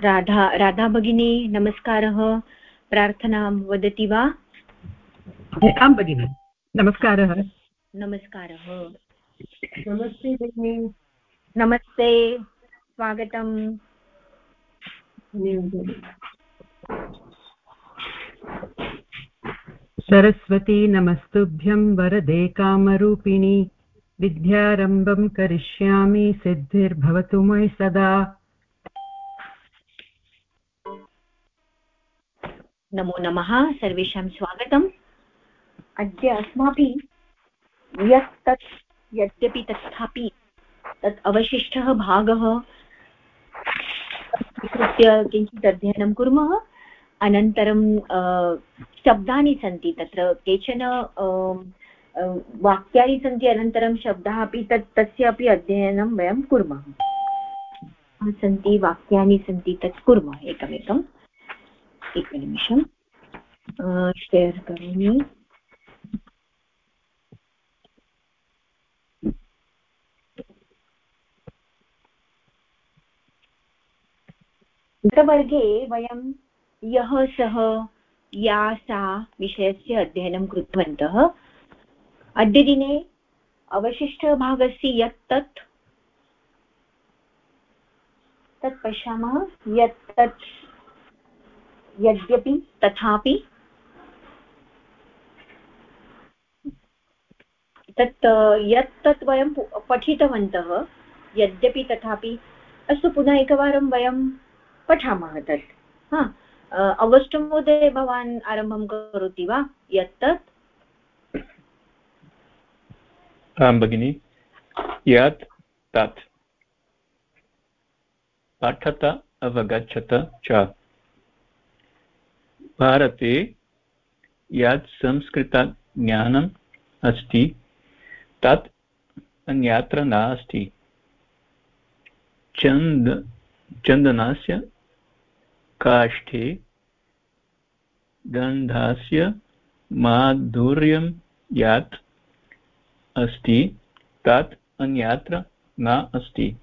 राधा राधा भगिनी नमस्कारः। प्रार्थनां वदति वा? आं भगिनि नमस्कारः। नमस्कारः। नमस्ते भगिनि। नमस्ते स्वागतम्। सरस्वती नमस्तुभ्यं वरदे कामरूपिणी। विद्यारम्भं करिष्यामि सिद्धिर्भवतु मयि सदा। नमो नमः, सर्वेषां स्वागतम्। अद्य अस्माभिः यत् तत् यद्यपि तथापि तत् अवशिष्टः भागः स्वीकृत्य किञ्चित् अध्ययनं कुर्मः। अनन्तरं शब्दानि सन्ति, तत्र केचन वाक्यानि सन्ति, अनन्तरं शब्दाः अपि, तत्, तस्य अपि अध्ययनं वयं कुर्मः। सन्ति, वाक्यानि सन्ति, तत् कुर्मः एकमेकम्। एकनिमिषं शेर् करोमि गतवर्गे वयं यः सः या सा विषयस्य अध्ययनं कृतवन्तः। अद्यदिने अवशिष्टभागस्य यत् तत् तत् पश्यामः। यत् तत् यद्यपि तथापि तत् यत् तत् वयं पठितवन्तः, यद्यपि तथापि अस्तु, पुनः एकवारं वयं पठामः तत्। हा अगस्ट् महोदय भवान् आरम्भं करोति वा? यत् तत्? आं भगिनि, यत् तत्। पठत अवगच्छत च। भारते यत् संस्कृतज्ञानम् अस्ति, तत् अन्यत्र नास्ति। चन्द चन्दनस्य काष्ठे गन्धस्य माधुर्यं यत् अस्ति, तत् अन्यत्र न अस्ति।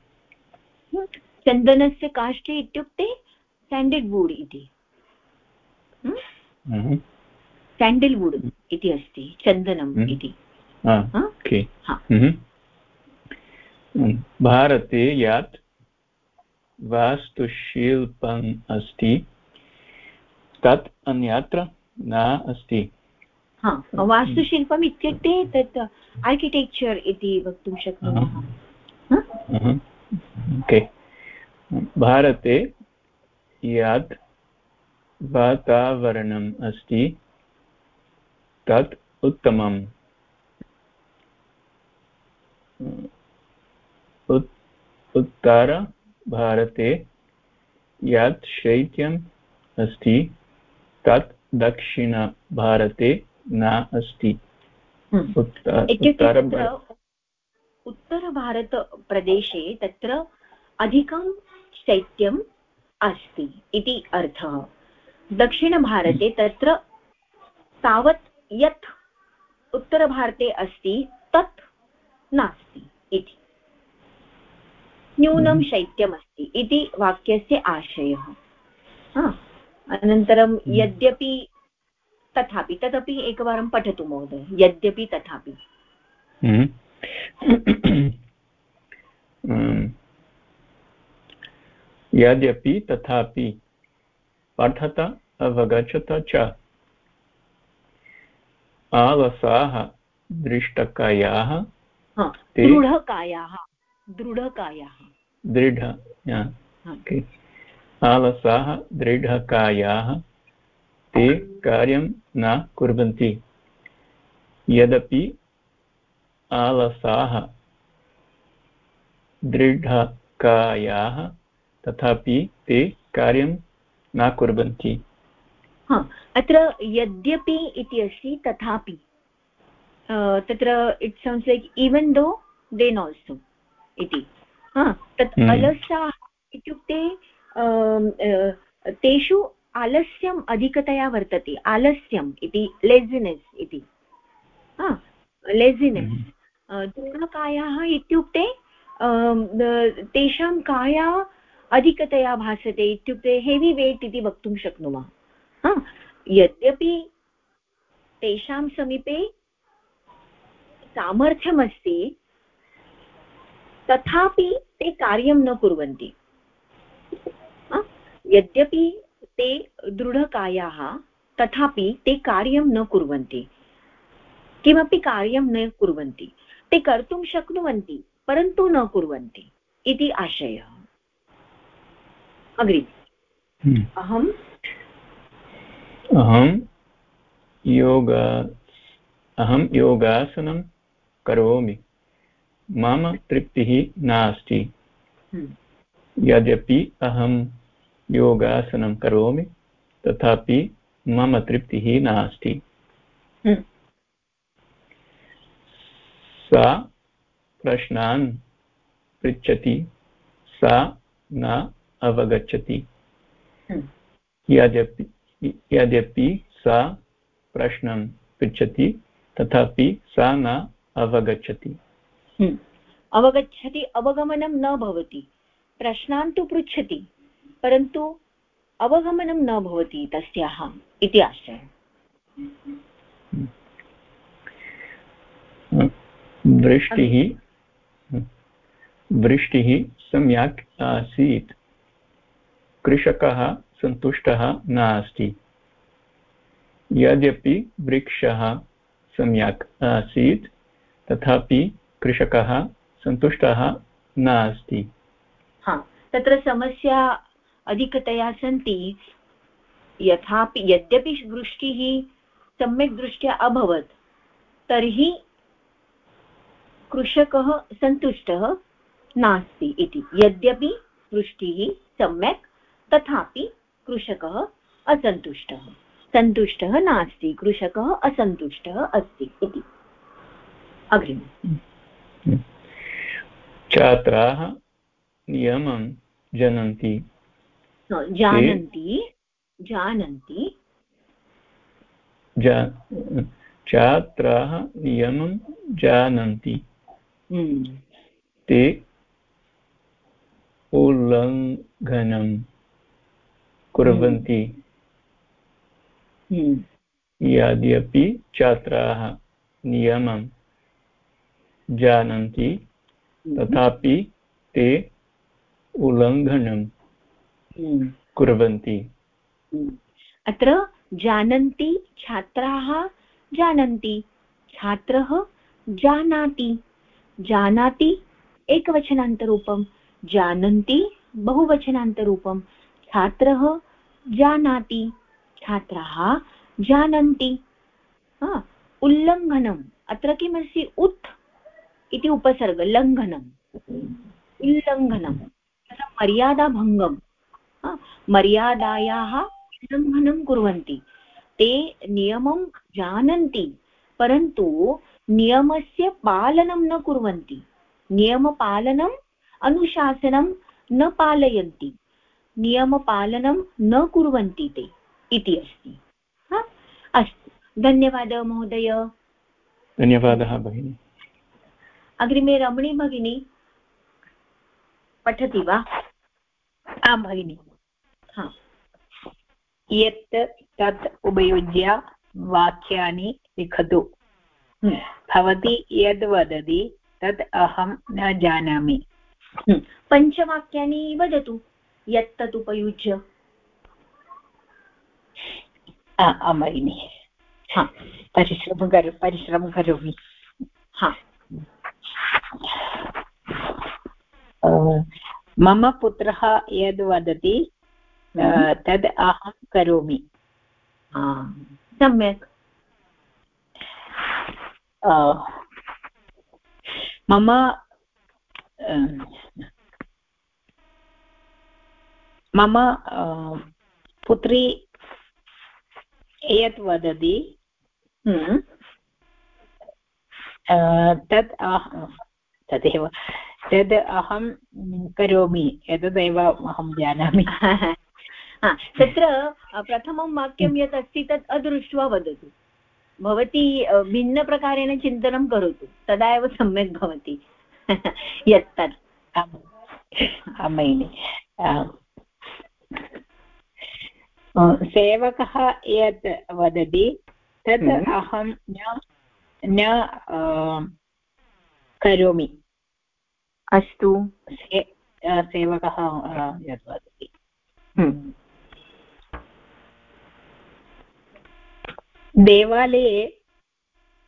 चन्दनस्य काष्ठे इत्युक्ते सेण्डेड् सेण्डल्वुड् इति। सेण्डल्वुड् हम्म। इति अस्ति चन्दनम्। इति हम्म। भारते यत् वास्तुशिल्पम् अस्ति तत् अन्यत्र न अस्ति वास्तुशिल्पम् इत्युक्ते तत् आर्किटेक्चर् इति वक्तुं शक्नुमः भारते यत् वातावरणम् अस्ति तत् उत्तमम्। उत्तर भारते यत् शैत्यम् अस्ति तत् दक्षिणभारते न अस्ति। हम्म। उत्तरभारतप्रदेशे तत्र अधिकं शैत्यम् अस्ति इति अर्थः। दक्षिणभारते तत्र तावत् यत् उत्तरभारते अस्ति तत् नास्ति इति न्यूनं हम्म। शैत्यमस्ति इति वाक्यस्य आशयः अनन्तरं हम्म। यद्यपि तथापि तदपि एकवारं पठतु महोदय यद्यपि तथापि हम्म। यद्यपि तथापि पठत अवगच्छत च। आलसाः दृष्टकायाः। दृढकायाः दृढकायाः। दृढ आलसाः दृढकायाः ते कार्यं न कुर्वन्ति। यदपि आलसाः दृढकायाः तथापि ते कार्यं न कुर्वन्ति। अत्र यद्यपि इति अस्ति तथापि। तत्र it sounds like even though then also इति। तत् हम्म। अलसाः इत्युक्ते तेषु आलस्यम् अधिकतया वर्तते। आलस्यम् इति लेजिनेस् इति। लेजिनेस् हम्म। दूरकायाः इत्युक्ते तेषां काया अधिकतया भासते इत्युक्ते हेवी वेट् इति वक्तुं शक्नुमः। यद्यपि तेषां समीपे सामर्थ्यमस्ति, तथापि ते कार्यं न कुर्वन्ति। यद्यपि ते दृढकायाः, तथापि ते कार्यं न कुर्वन्ति। किमपि कार्यं न कुर्वन्ति। ते कर्तुं शक्नुवन्ति, परन्तु न कुर्वन्ति इति आशयः। अग्रि। अहम् अहं योग अहं योगासनं करोमि मम तृप्तिः नास्ति हम्म। यद्यपि अहं योगासनं करोमि तथापि मम तृप्तिः नास्ति हम्म। सा प्रश्नान् पृच्छति सा न अवगच्छति। हम्म। यद्यपि यद्यपि सा प्रश्नं पृच्छति तथापि सा न अवगच्छति। हम्म। अवगच्छति अवगमनं न भवति। प्रश्नान् तु पृच्छति परन्तु अवगमनं न भवति तस्याः इति आशयः वृष्टिः वृष्टिः सम्यक् आसीत्। कृषकः सन्तुष्टः नास्ति। यद्यपि वृक्षः सम्यक् आसीत्, तथापि कृषकः सन्तुष्टः नास्ति। हा, तत्र समस्या अधिकतया सन्ति। यथापि, यद्यपि वृष्टिः सम्यक् दृष्ट्या अभवत्, तर्हि कृषकः सन्तुष्टः नास्ति इति। यद्यपि वृष्टिः सम्यक् तथापि कृषकः असन्तुष्टः। सन्तुष्टः नास्ति कृषकः असन्तुष्टः अस्ति इति। अग्रिमम्। छात्राः नियमं जानन्ति। जानन्ति जानन्ति। छात्राः नियमं जानन्ति। हम्म। ते उल्लङ्घनं। कुर्वन्ति। हम्म। यद्यपि छात्राः नियमं जानन्ति हम्म। तथापि ते उल्लङ्घनं कुर्वन्ति। अत्र जानन्ति छात्राः जानन्ति छात्रः जानाति। जानाति एकवचनान्तरूपं जानन्ति बहुवचनान्तरूपं छात्रः जानाति, छात्राः जानन्ति। उल्लङ्घनम्। अत्र किमस्ति? उत् इति उपसर्ग लङ्घनम् उल्लङ्घनं तत्र मर्यादाभङ्गं मर्यादायाः उल्लङ्घनं कुर्वन्ति। ते नियमं जानन्ति, परन्तु नियमस्य पालनं न कुर्वन्ति। नियमपालनम् अनुशासनं न पालयन्ति। नियमपालनं न कुर्वन्ति ते इति अस्ति। अस्तु। धन्यवादः महोदय। धन्यवादः भगिनि। अग्रिमे रमणी भगिनी पठति वा? आं भगिनि। यत् तत् उपयुज्य वाक्यानि लिखतु। भवती यद् वदति तत् अहं न जानामि। पञ्चवाक्यानि वदतु। यत् तत् उपयुज्य आं भगिनि हा परिश्रमं करो परिश्रमं करोमि हा। मम पुत्रः यद् वदति हम्म। तद् अहं करोमि। सम्यक्। मम मम पुत्री यत् वदति हम्म। तत् तदेव तद् अहं करोमि एतदेव अहं जानामि। तत्र प्रथमं वाक्यं यत् अस्ति तत् अदृष्ट्वा वदतु। भवती भिन्नप्रकारेण चिन्तनं करोतु तदा एव सम्यक् भवति। यत् तत्। भगिनि सेवकः यत् वदति तत् हम्म। अहं न न करोमि अस्तु से सेवकः यत् वदति हम्म। देवालये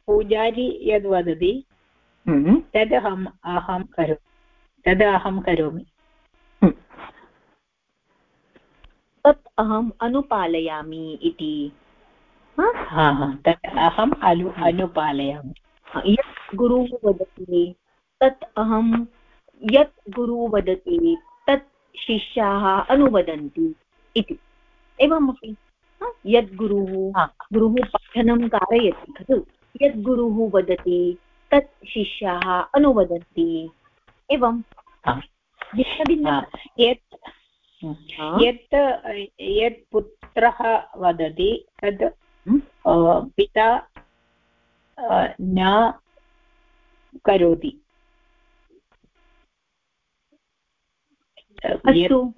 पूजारी यद् वदति हम्म। तद् अहम् अहं करोमि तद् अहं करोमि तत् अहम् अनुपालयामि इति। तत् अहम् अनु अनुपालयामि। यत् गुरुः वदति तत् अहं यत् गुरुः वदति तत् शिष्याः अनुवदन्ति इति। एवमपि यद् गुरुः गुरुः पठनं कारयति खलु। यद् गुरुः वदति तत् शिष्याः अनुवदन्ति। एवं। भिन्नभिन्न यत् यत् यत् पुत्रः वदति तद् पिता न करोति।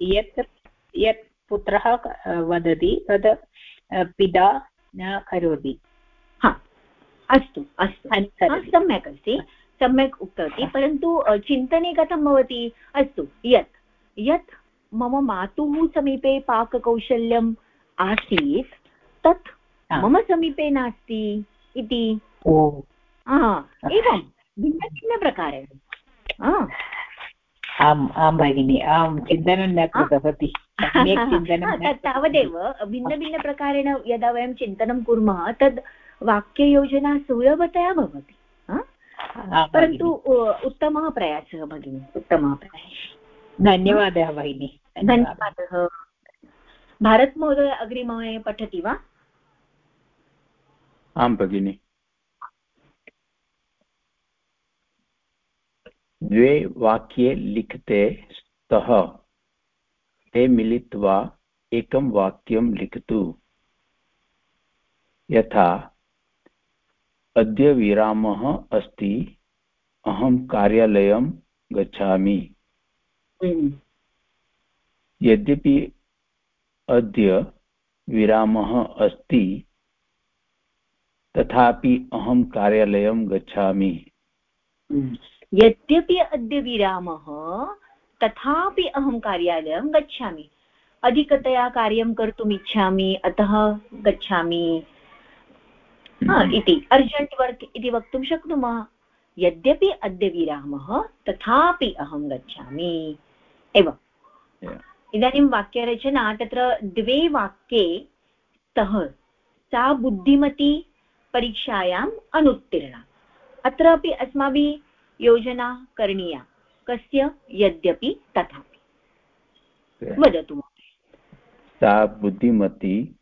यत् यत् पुत्रः वदति तद् पिता न करोति। अस्तु अस्तु। सम्यक् अस्ति। सम्यक् उक्तवती। परन्तु चिन्तने कथं भवति? अस्तु यत्। यत् मम मातुः समीपे पाककौशल्यम् आसीत् तत् मम समीपे नास्ति इति। एवं भिन्नभिन्नप्रकारेण। आम् आं भगिनि आं चिन्तनं न कृतवती। तावदेव भिन्नभिन्नप्रकारेण यदा वयं चिन्तनं कुर्मः तद् वाक्ययोजना सुलभतया भवति। परन्तु उत्तमः प्रयासः भगिनि उत्तमः प्रयासः। धन्यवादः भगिनि। धन्यवादः भारतमहोदय अग्रिमः पठति वा आं भगिनि द्वे वाक्ये लिखते स्तः ते मिलित्वा एकं वाक्यं लिखतु यथा अद्य विरामः अस्ति अहं कार्यालयं गच्छामि हम्म। यद्यपि अद्य विरामः अस्ति तथापि अहं कार्यालयं गच्छामि। यद्यपि अद्य विरामः तथापि अहं कार्यालयं गच्छामि। अधिकतया कार्यं कर्तुम् इच्छामि अतः गच्छामि। इति। अर्जेण्ट् वर्क् इति वक्तुं शक्नुमः। यद्यपि अद्य विरामः तथापि अहं गच्छामि। एवम्। इदानीं वाक्यरचना तत्र द्वे वाक्ये स्तः सा बुद्धिमती परीक्षायाम् अनुत्तीर्णा। अत्रापि अस्माभिः योजना करणीया कस्य? यद्यपि तथापि। वदतु सा बुद्धिमती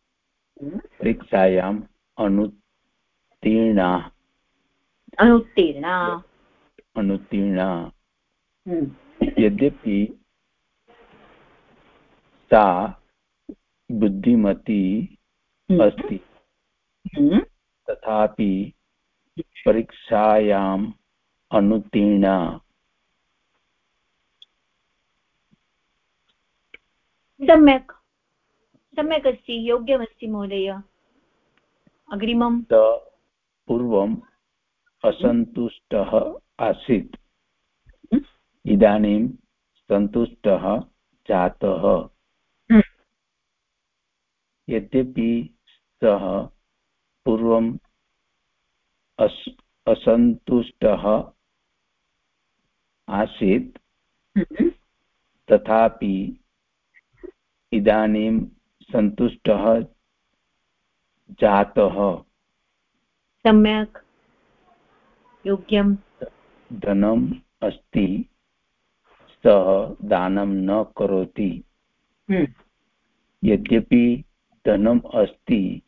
हम्म। परीक्षायाम् अनुत्तीर्णा। अनुत्तीर्णा। अनुत्तीर्णा। हम्म। यद्यपि सा बुद्धिमती हम्म। अस्ति। हम्म। तथापि परीक्षायाम् अनुत्तीर्णा। सम्यक्। सम्यक् अस्ति योग्यमस्ति महोदय। अग्रिमं पूर्वम् असन्तुष्टः आसीत्। इदानीं सन्तुष्टः जातः। यद्यपि सः पूर्वम् अस् असन्तुष्टः आसीत् तथापि इदानीं सन्तुष्टः जातः। सम्यक्। योग्यं। धनम् अस्ति सः दानं न करोति। हम्म। यद्यपि धनम् अस्ति।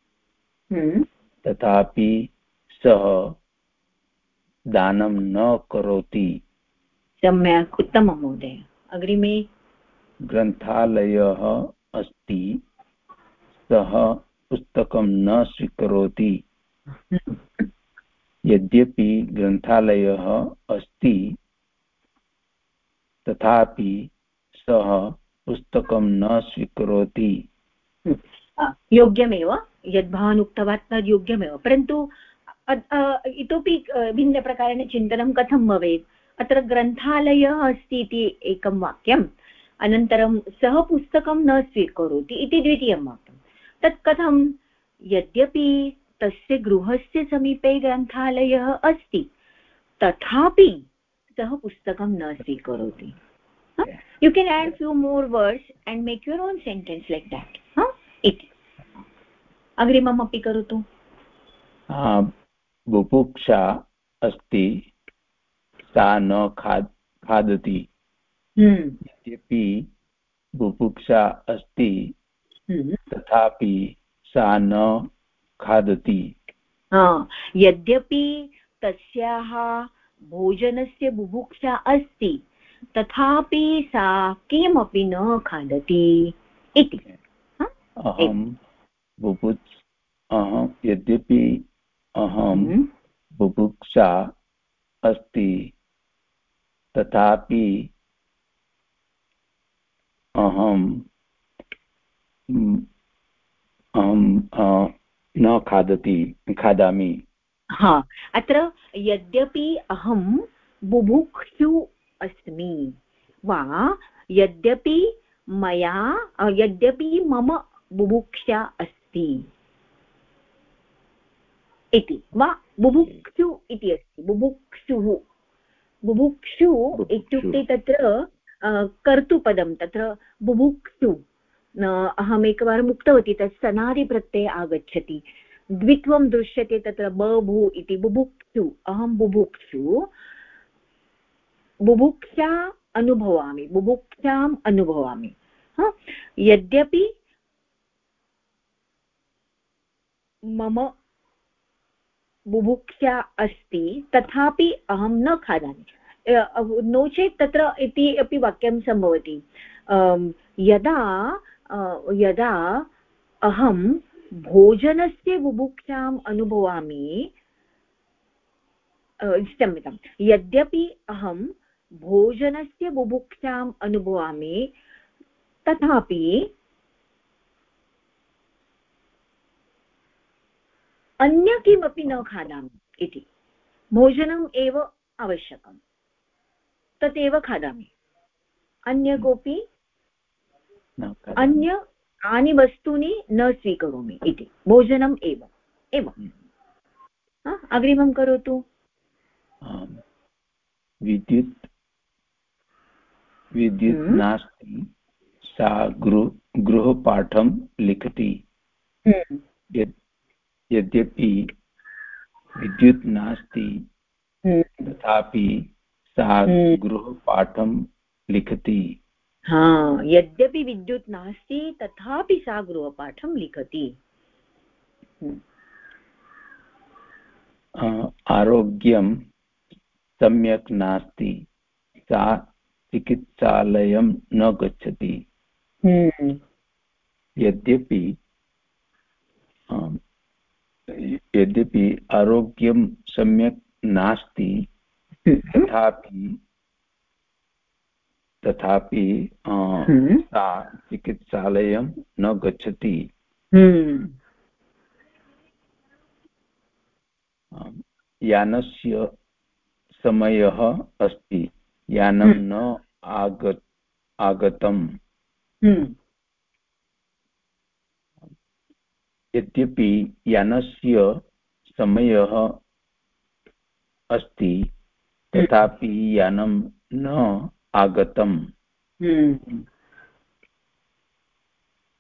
हम्म। तथापि सः दानं न करोति। सम्यक् उत्तमं महोदय। अग्रिमे। ग्रन्थालयः अस्ति। सः पुस्तकं न स्वीकरोति। यद्यपि ग्रन्थालयः अस्ति तथापि सः पुस्तकं न स्वीकरोति। योग्यमेव यद् भवान् उक्तवान् तद् योग्यमेव। परन्तु इतोपि भिन्नप्रकारेण चिन्तनं कथं भवेत्? अत्र ग्रन्थालयः अस्ति इति एकं वाक्यम् अनन्तरं सः पुस्तकं न स्वीकरोति इति द्वितीयं वाक्यं तत् कथं? यद्यपि तस्य गृहस्य समीपे ग्रन्थालयः अस्ति तथापि सः पुस्तकं न स्वीकरोति। You can add few more words and make your own sentence like that इति। अग्रिमम् अपि करोतु। बुभुक्षा अस्ति सा न खाद् खादति। हम्म। यद्यपि बुभुक्षा अस्ति हम्म। तथापि सा न खादति। यद्यपि तस्याः भोजनस्य बुभुक्षा अस्ति तथापि सा किमपि न खादति इति। अहं बुभुक् अहं यद्यपि अहं हम्म। बुभुक्षा अस्ति तथापि अहं अहं न खादति खादामि हा अत्र यद्यपि अहं बुभुक्षु अस्मि वा यद्यपि मया यद्यपि मम बुभुक्षा अस्ति। इति वा बुभुक्षु इति अस्ति बुभुक्षुः। बुभुक्षु इत्युक्ते तत्र कर्तुपदं तत्र बुभुक्षु। अहम् एकवारम् उक्तवती तत् सनादिप्रत्यये आगच्छति। द्वित्वं दृश्यते तत्र बभू इति बुभुक्षु। अहं बुभुक्षु। बुभुक्षा अनुभवामि बुभुक्षाम् अनुभवामि। यद्यपि मम बुभुक्षा अस्ति, तथापि अहं न खादामि। नो चेत् तत्र इति अपि वाक्यं सम्भवति। यदा यदा अहं भोजनस्य बुभुक्षाम् अनुभवामि क्षम्यतां यद्यपि अहं भोजनस्य बुभुक्षाम् अनुभवामि, तथापि अन्य किमपि न खादामि इति। भोजनम् एव आवश्यकम्। तदेव खादामि। अन्य कोऽपि अन्य कानि वस्तूनि न स्वीकरोमि इति। भोजनम् एव। एवम्। हम्म। अग्रिमं करोतु। विद्युत् विद्युत् हम्म। नास्ति। सा गृह गृहपाठं लिखति। हम्म। यत् यद्यपि विद्युत् नास्ति हम्म। तथापि सा हम्म। गृहपाठं लिखति हा यद्यपि विद्युत् नास्ति तथापि सा गृहपाठं लिखति हम्म। आरोग्यं सम्यक् नास्ति सा चिकित्सालयं न गच्छति यद्यपि यद्यपि आरोग्यं सम्यक् नास्ति तथापि तथापि हम्म। सा चिकित्सालयं न गच्छति हम्म। यानस्य समयः अस्ति यानं हम्म। न आग आगतम् यद्यपि यानस्य समयः अस्ति तथापि यानं न आगतम् हम्म।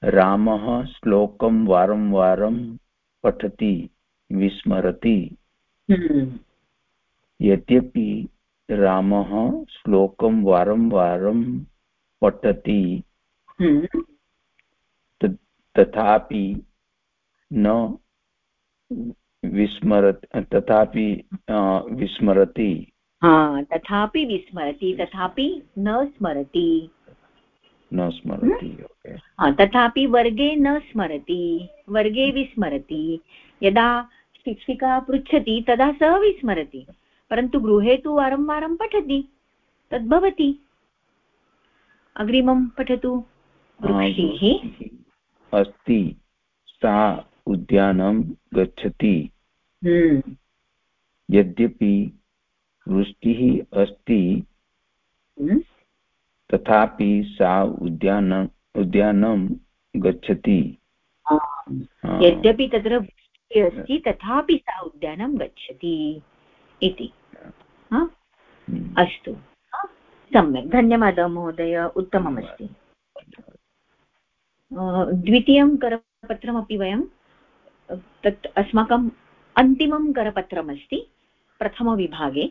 रामः श्लोकं वारं वारं पठति विस्मरति हम्म। यद्यपि रामः श्लोकं वारं वारं पठति हम्म। तथापि न विस्मरत् तथापि विस्मरति। हा तथापि विस्मरति तथापि न स्मरति। न स्मरति तथापि वर्गे न स्मरति वर्गे विस्मरति। यदा शिक्षिका पृच्छति तदा सः विस्मरति। परन्तु गृहे तु वारं वारं पठति तद्भवति अग्रिमं पठतु वृष्टिः अस्ति सा उद्यानं गच्छति। हम्म। यद्यपि वृष्टिः अस्ति हम्म। तथापि सा उद्यान उद्यानं गच्छति। यद्यपि तत्र वृष्टिः अस्ति तथापि सा उद्यानं गच्छति इति। हम्म। अस्तु। सम्यक्। धन्यवादः महोदय। उत्तममस्ति। द्वितीयं करपत्रमपि वयं तत् अस्माकम् अन्तिमं करपत्रमस्ति प्रथमविभागे।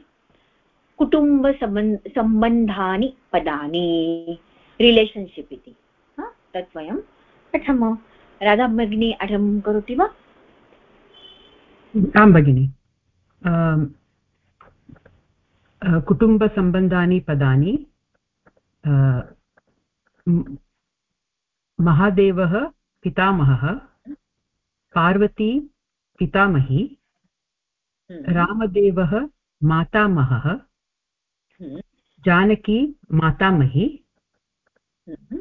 कुटुम्बसम्बन् सम्बन्धानि पदानि रिलेशन्शिप् इति। तत् वयं पठामः राधा भगिनी आरम्भं करोति वा? आं भगिनि। कुटुम्बसम्बन्धानि पदानि महादेवः, पितामहः पार्वती पितामही हम्म। रामदेवः मातामहः हम्म। जानकी मातामही हम्म।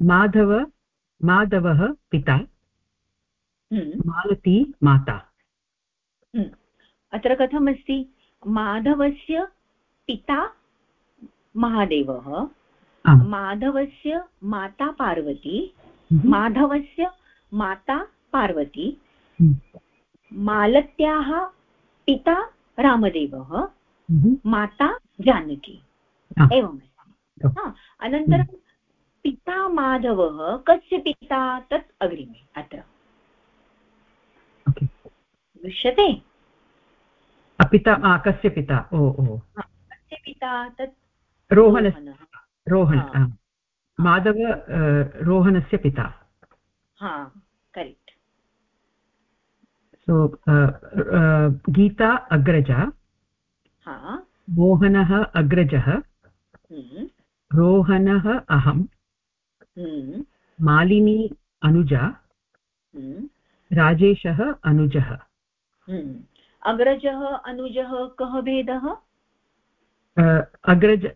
माधव माधवः पिता मालती माता अत्र कथमस्ति माधवस्य पिता महादेवः माधवस्य माता पार्वती। माधवस्य माता पार्वती हम्म। मालत्याः पिता रामदेवः हम्म। माता जानकी। एवमस्ति अनन्तरं पिता माधवः कस्य पिता? तत् अग्रिमे अत्र। दृश्यते? पिता कस्य पिता? ओ ओ। कस्य पिता? तत् रोहणः रोहण माधव रोहणस्य पिता। हा। सो गीता अग्रजा हा मोहनः अग्रजः हम्म। रोहणः अहं हम्म। मालिनी अनुजा हम्म। राजेशः अनुजः अग्रजः अनुजः कः भेदः अग्रज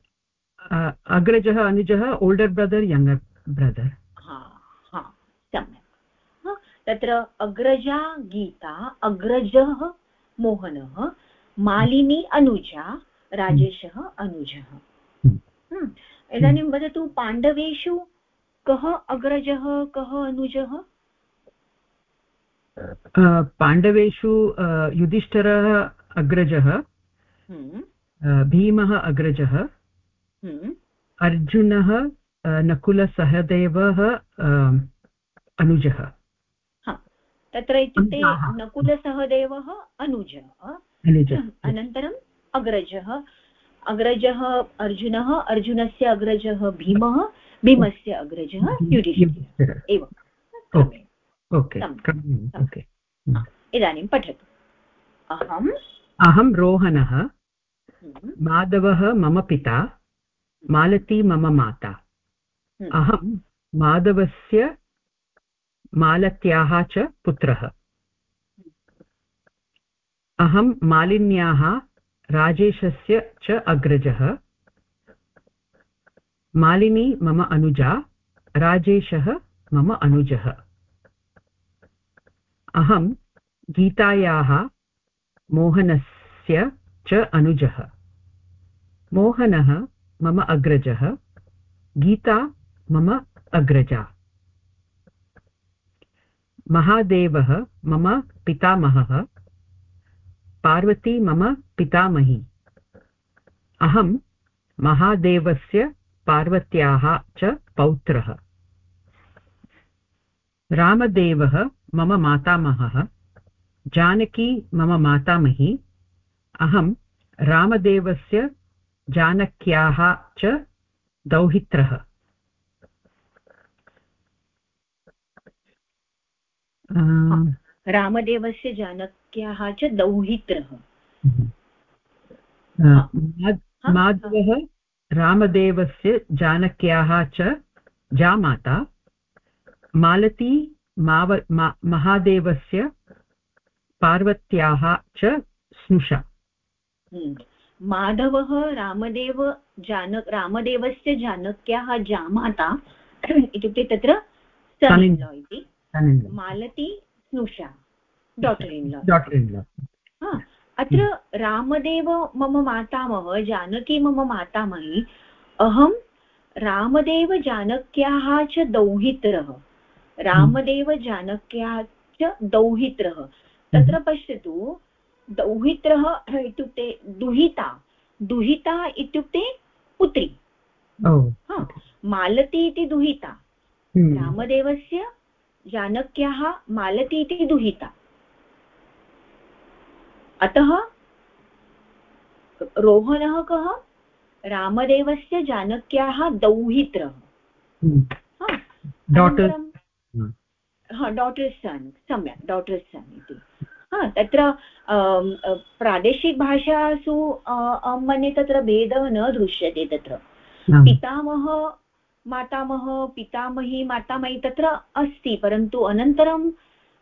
अग्रजः अनुजः ओल्डर् ब्रदर् यङ्गर् ब्रदर् सम्यक् तत्र अग्रजा गीता अग्रजः मोहनः मालिनी अनुजा राजेशः अनुजः हम्म। हम्म। इदानीं वदतु पाण्डवेषु कः अग्रजः कः अनुजः पाण्डवेषु युधिष्ठरः अग्रजः हम्म। भीमः अग्रजः। अर्जुनः नकुलसहदेवः अनुजः तत्र इत्युक्ते नकुलसहदेवः अनुजः। अनन्तरम् अग्रजः। अग्रजः अर्जुनः अर्जुनस्य अग्रजः भीमः भीमस्य अग्रजः युधिष्ठिरः। एवम् इदानीं पठतु। अहम्। अहं रोहणः हम्म। माधवः मम पिता। मालती मम माता। हम्म। अहं माधवस्य मालत्याः च पुत्रः। अहं मालिन्याः राजेशस्य च अग्रजः। मालिनी मम अनुजा, राजेशः मम अनुजः। अहं गीतायाः मोहनस्य च अनुजः। मोहनः मम अग्रजः, गीता मम अग्रजा। महादेवः मम पितामहः, पार्वती मम पितामही। अहं महादेवस्य पार्वत्याः च पौत्रः। रामदेवः मम मातामहः, जानकी मम मातामही। अहं रामदेवस्य जानक्याः च दौहित्रः। रामदेवस्य जानक्याः च दौहित्रः. माधवः रामदेवस्य जानक्याः च जामाता. मालती माव मा, महादेवस्य पार्वत्याः च स्नुषा. हम्म। माधवः रामदेव जान रामदेवस्य जानक्याः जामाता इत्युक्ते तत्र इति. Malati स्नुषा daughter in law daughter in law अत्र रामदेव मम मातामह जानकी मम मातामही अहं रामदेव जानक्याः च दौहित्रः। रामदेव जानक्याः च दौहित्रः। तत्र पश्यतु दौहित्रः इत्युक्ते दुहिता। दुहिता इत्युक्ते पुत्री। मालती इति दुहिता। हम्म। रामदेवस्य जानक्याः मालती इति दुहिता। अतः रोहणः कः? रामदेवस्य जानक्याः दौहित्रः। डाटर् हा डाटर् सन् सम्यक् डाटर् सन् इति। हा तत्र प्रादेशिकभाषासु मन्ये तत्र भेदः न दृश्यते तत्र। पितामह मातामह पितामही मातामही तत्र अस्ति परन्तु अनन्तरं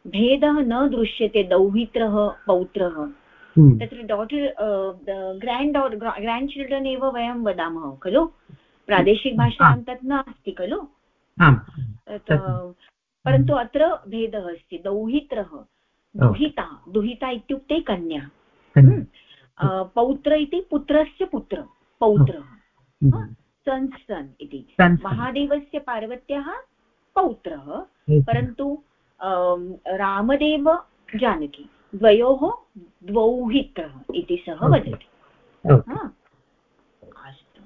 भेदः न दृश्यते दौहित्रः पौत्रः। हम्म। तत्र डाटर् ग्राण्ड् ग्राण्ड् चिल्ड्रन् एव वयं वदामः खलु? प्रादेशिकभाषायां तत् नास्ति खलु? परन्तु अत्र भेदः अस्ति दौहित्रः दुहिता दुहिता इत्युक्ते कन्या। हम्म। पौत्र इति पुत्रस्य पुत्र पौत्रः। सन् सन् इति महादेवस्य पार्वत्याः पौत्रः परन्तु रामदेव जानकी द्वयोः द्वौहित्रः इति सः वदति। अस्तु।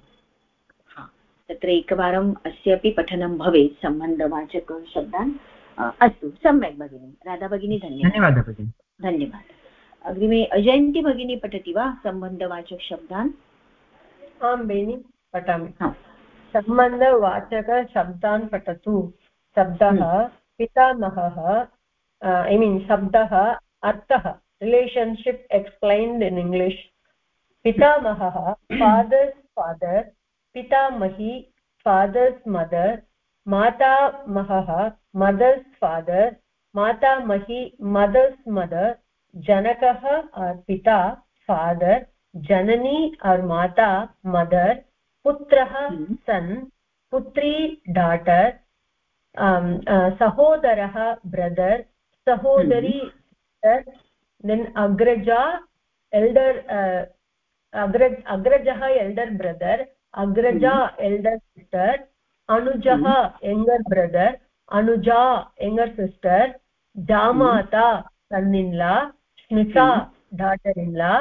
हा। तत्र एकवारम् अस्य अपि पठनं भवेत् सम्बन्धवाचकशब्दान् अस्तु सम्यक् भगिनि। राधा भगिनी धन्यवादः। भगिनि। धन्यवादः। अग्रिमे अजयन्ती भगिनी पठति वा सम्बन्धवाचकशब्दान् आं बेनि पठामि। सम्बन्धवाचकशब्दान् पठतु। शब्दः हम्म। पितामहः ऐ मीन् शब्दः अर्थः। रिलेशन्शिप् एक्स्प्लैन्ड् इन् इङ्ग्लिश् पितामहः फादर्स् फादर् पितामही फादर्स् मदर् मातामहः मदर्स् फादर् मातामही मदर्स् मदर् जनकः पिता फादर् जननी और माता मदर् पुत्रः सन् हम्म। पुत्री डाटर् सहोदरः ब्रदर् सहोदरी देन् अग्रजा एल्डर् अग्रज अग्रजः एल्डर् ब्रदर् अग्रजा एल्डर् सिस्टर् अनुजः यङ्गर् ब्रदर् अनुजा younger sister जामाता son in law Smita daughter in law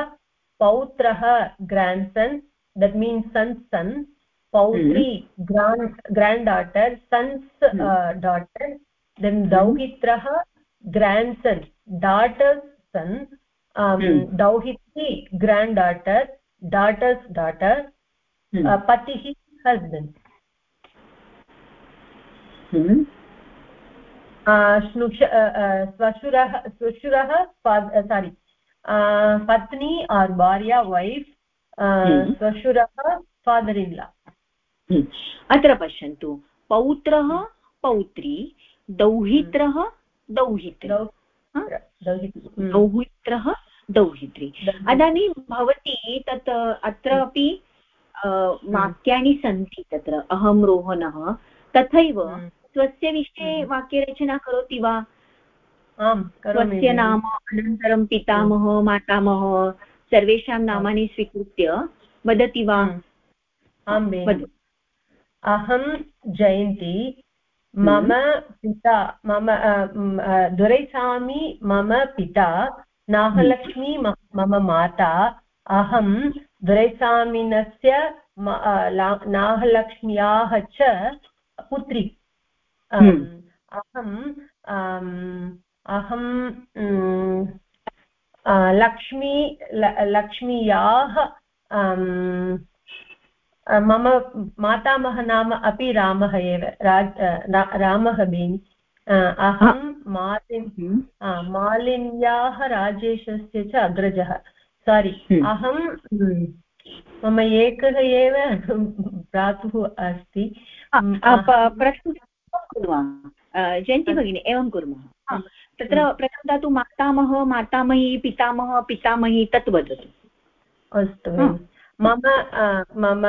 पौत्रः grandson that means son son पौत्री grand grand daughter son's daughter then दौहित्रः grandson daughter's son दौहित्री grand daughter daughter's daughter पतिः husband श्नुष श्वशुरः श्वशुरः sorry पत्नी or भार्या wife श्वशुरः father in law अत्र पश्यन्तु पौत्रः पौत्री दौहित्रः दौहित्री दौहित्रः दौहित्री इदानीं भवती तत् अत्रापि वाक्यानि सन्ति तत्र अहं रोहणः तथैव स्वस्य विषये। वाक्यरचना करोति वा स्वस्य नाम अनन्तरं पितामह मातामह सर्वेषां नामानि स्वीकृत्य वदति वा? हम्म। आं अहं जयन्ती। मम पिता मम दुरैस्वामी मम पिता नागलक्ष्मी मम माता। अहं दुरैस्वामिनस्य नागलक्ष्म्याः च पुत्री। अहम् अहं लक्ष्मी लक्ष्म्याः मम मातामह नाम अपि रामः एव रामः बेनि अहं मालिन् हम्म। मालिन्याः राजेशस्य च अग्रजः। सारि हम्म। अहं मम एकः एव भ्रातुः अस्ति। कुर्मः। जयन्ती भगिनी एवं कुर्मः। तत्र प्रथमतः तु मातामह मातामही पितामह पितामही तत् वदतु। अस्तु मम मम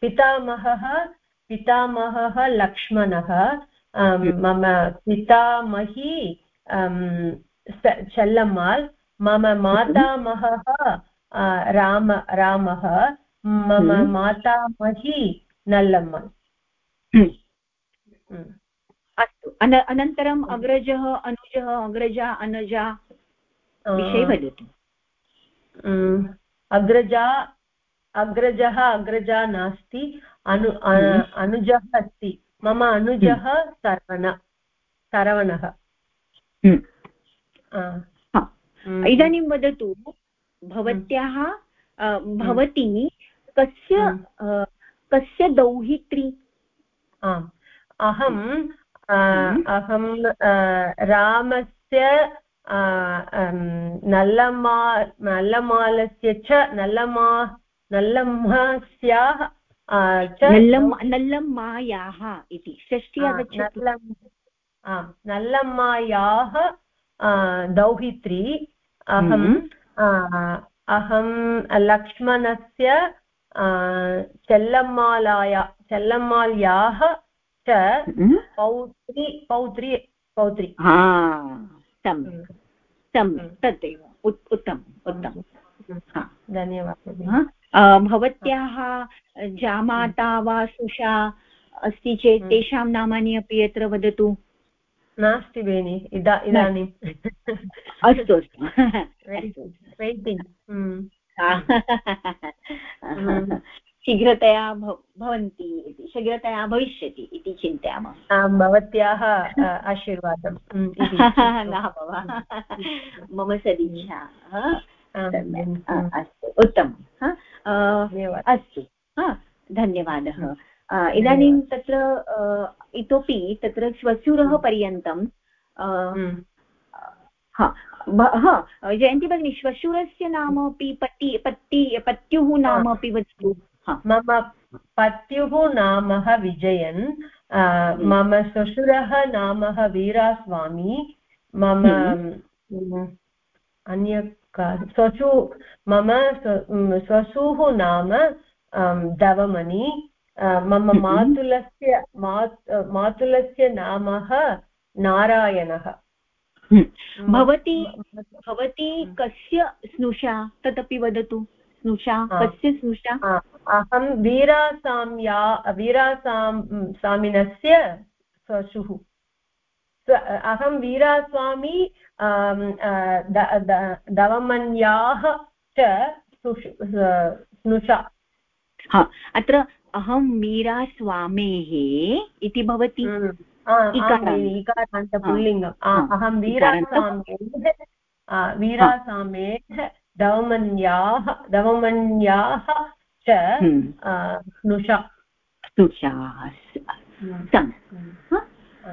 पितामहः पितामहः लक्ष्मणः मम पितामही चल्लम्माल् मम मातामहः राम रामः मम मातामही नल्लम्मल्। अस्तु अन अनन्तरम् अग्रजः अनुजः अग्रजा अनजा विषये वदतु। अग्रजा अग्रजः अग्रजा नास्ति अनु अनुजः अस्ति। मम अनुजः सर्वण सरवणः। इदानीं वदतु भवत्याः भवती कस्य कस्य दौहित्री? आम्। अहं रामस्य नल्लमा नल्लमालस्य च नल्लमा नल्लम्मास्याः नल्लम्मायाः इति षष्ठी नल्लम्मायाः दौहित्री अहं अहं लक्ष्मणस्य चेल्लम्मालाया चेल्लम्माल्याः च पौत्री पौत्री पौत्री। तदेव उत्तमम् उत्तमं धन्यवादः। भवत्याः जामाता वा सुषा अस्ति चेत् हम्म। तेषां नामानि अपि अत्र वदतु? नास्ति बेनि इदा इदानीम् अस्तु अस्तु। हम्म। हम्म। शीघ्रतया भवन्ति इति शीघ्रतया भविष्यति इति चिन्तयामः। भवत्याः आशीर्वादं न मम सदिच्छा। अस्तु उत्तमम् अस्तु। धन्यवादः। इदानीं तत्र इतोपि तत्र श्वशुरः पर्यन्तं जयन्ती भगिनी श्वशुरस्य नाम अपि पति पति पत्युः नाम अपि वदतु। मम पत्युः नाम विजयन् मम श्वशुरः नाम वीरास्वामी मम हम्म। अन्य स्वशु मम स्वसुः नाम दवमणि मम हम्म। मातुलस्य मातुलस्य नाम नारायणः हम्म। भवती भवती कस्य स्नुषा तदपि वदतु स्नुषा कस्य स्नुषा? अहं वीरासाम्या वीरासां स्वामिनस्य स्वशुः अहं वीरास्वामी दवमन्याः च स्नुषा। हा अत्र अहं वीरास्वामेः इति भवति। इकारान्त पुल्लिङ्गम्। अहं वीरासामेः वीरासामेः दवमन्याः दवमन्याः च स्नुषा। स्नुषाः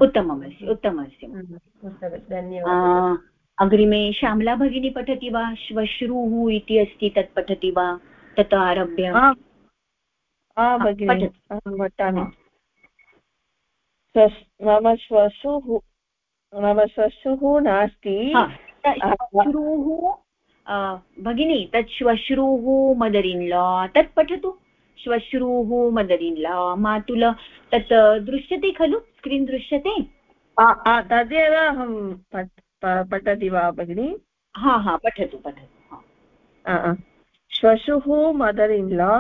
उत्तममस्ति उत्तममस्ति। धन्यवादः। अग्रिमे श्यामला भगिनी पठति वा? श्वश्रूः इति अस्ति तत् पठति वा? तत् आरभ्य। वदामि मम श्वशुः मम श्वशुः नास्ति। भगिनी तत् श्वश्रूः मदर् इन् ला तत् पठतु। श्वश्रूः मदर् इन् ला मातुल तत् दृश्यते खलु? स्क्रीन् दृश्यते? तदेव अहं पठति वा भगिनि? हा हा पठतु पठतु श्वशुः मदर् इन् ला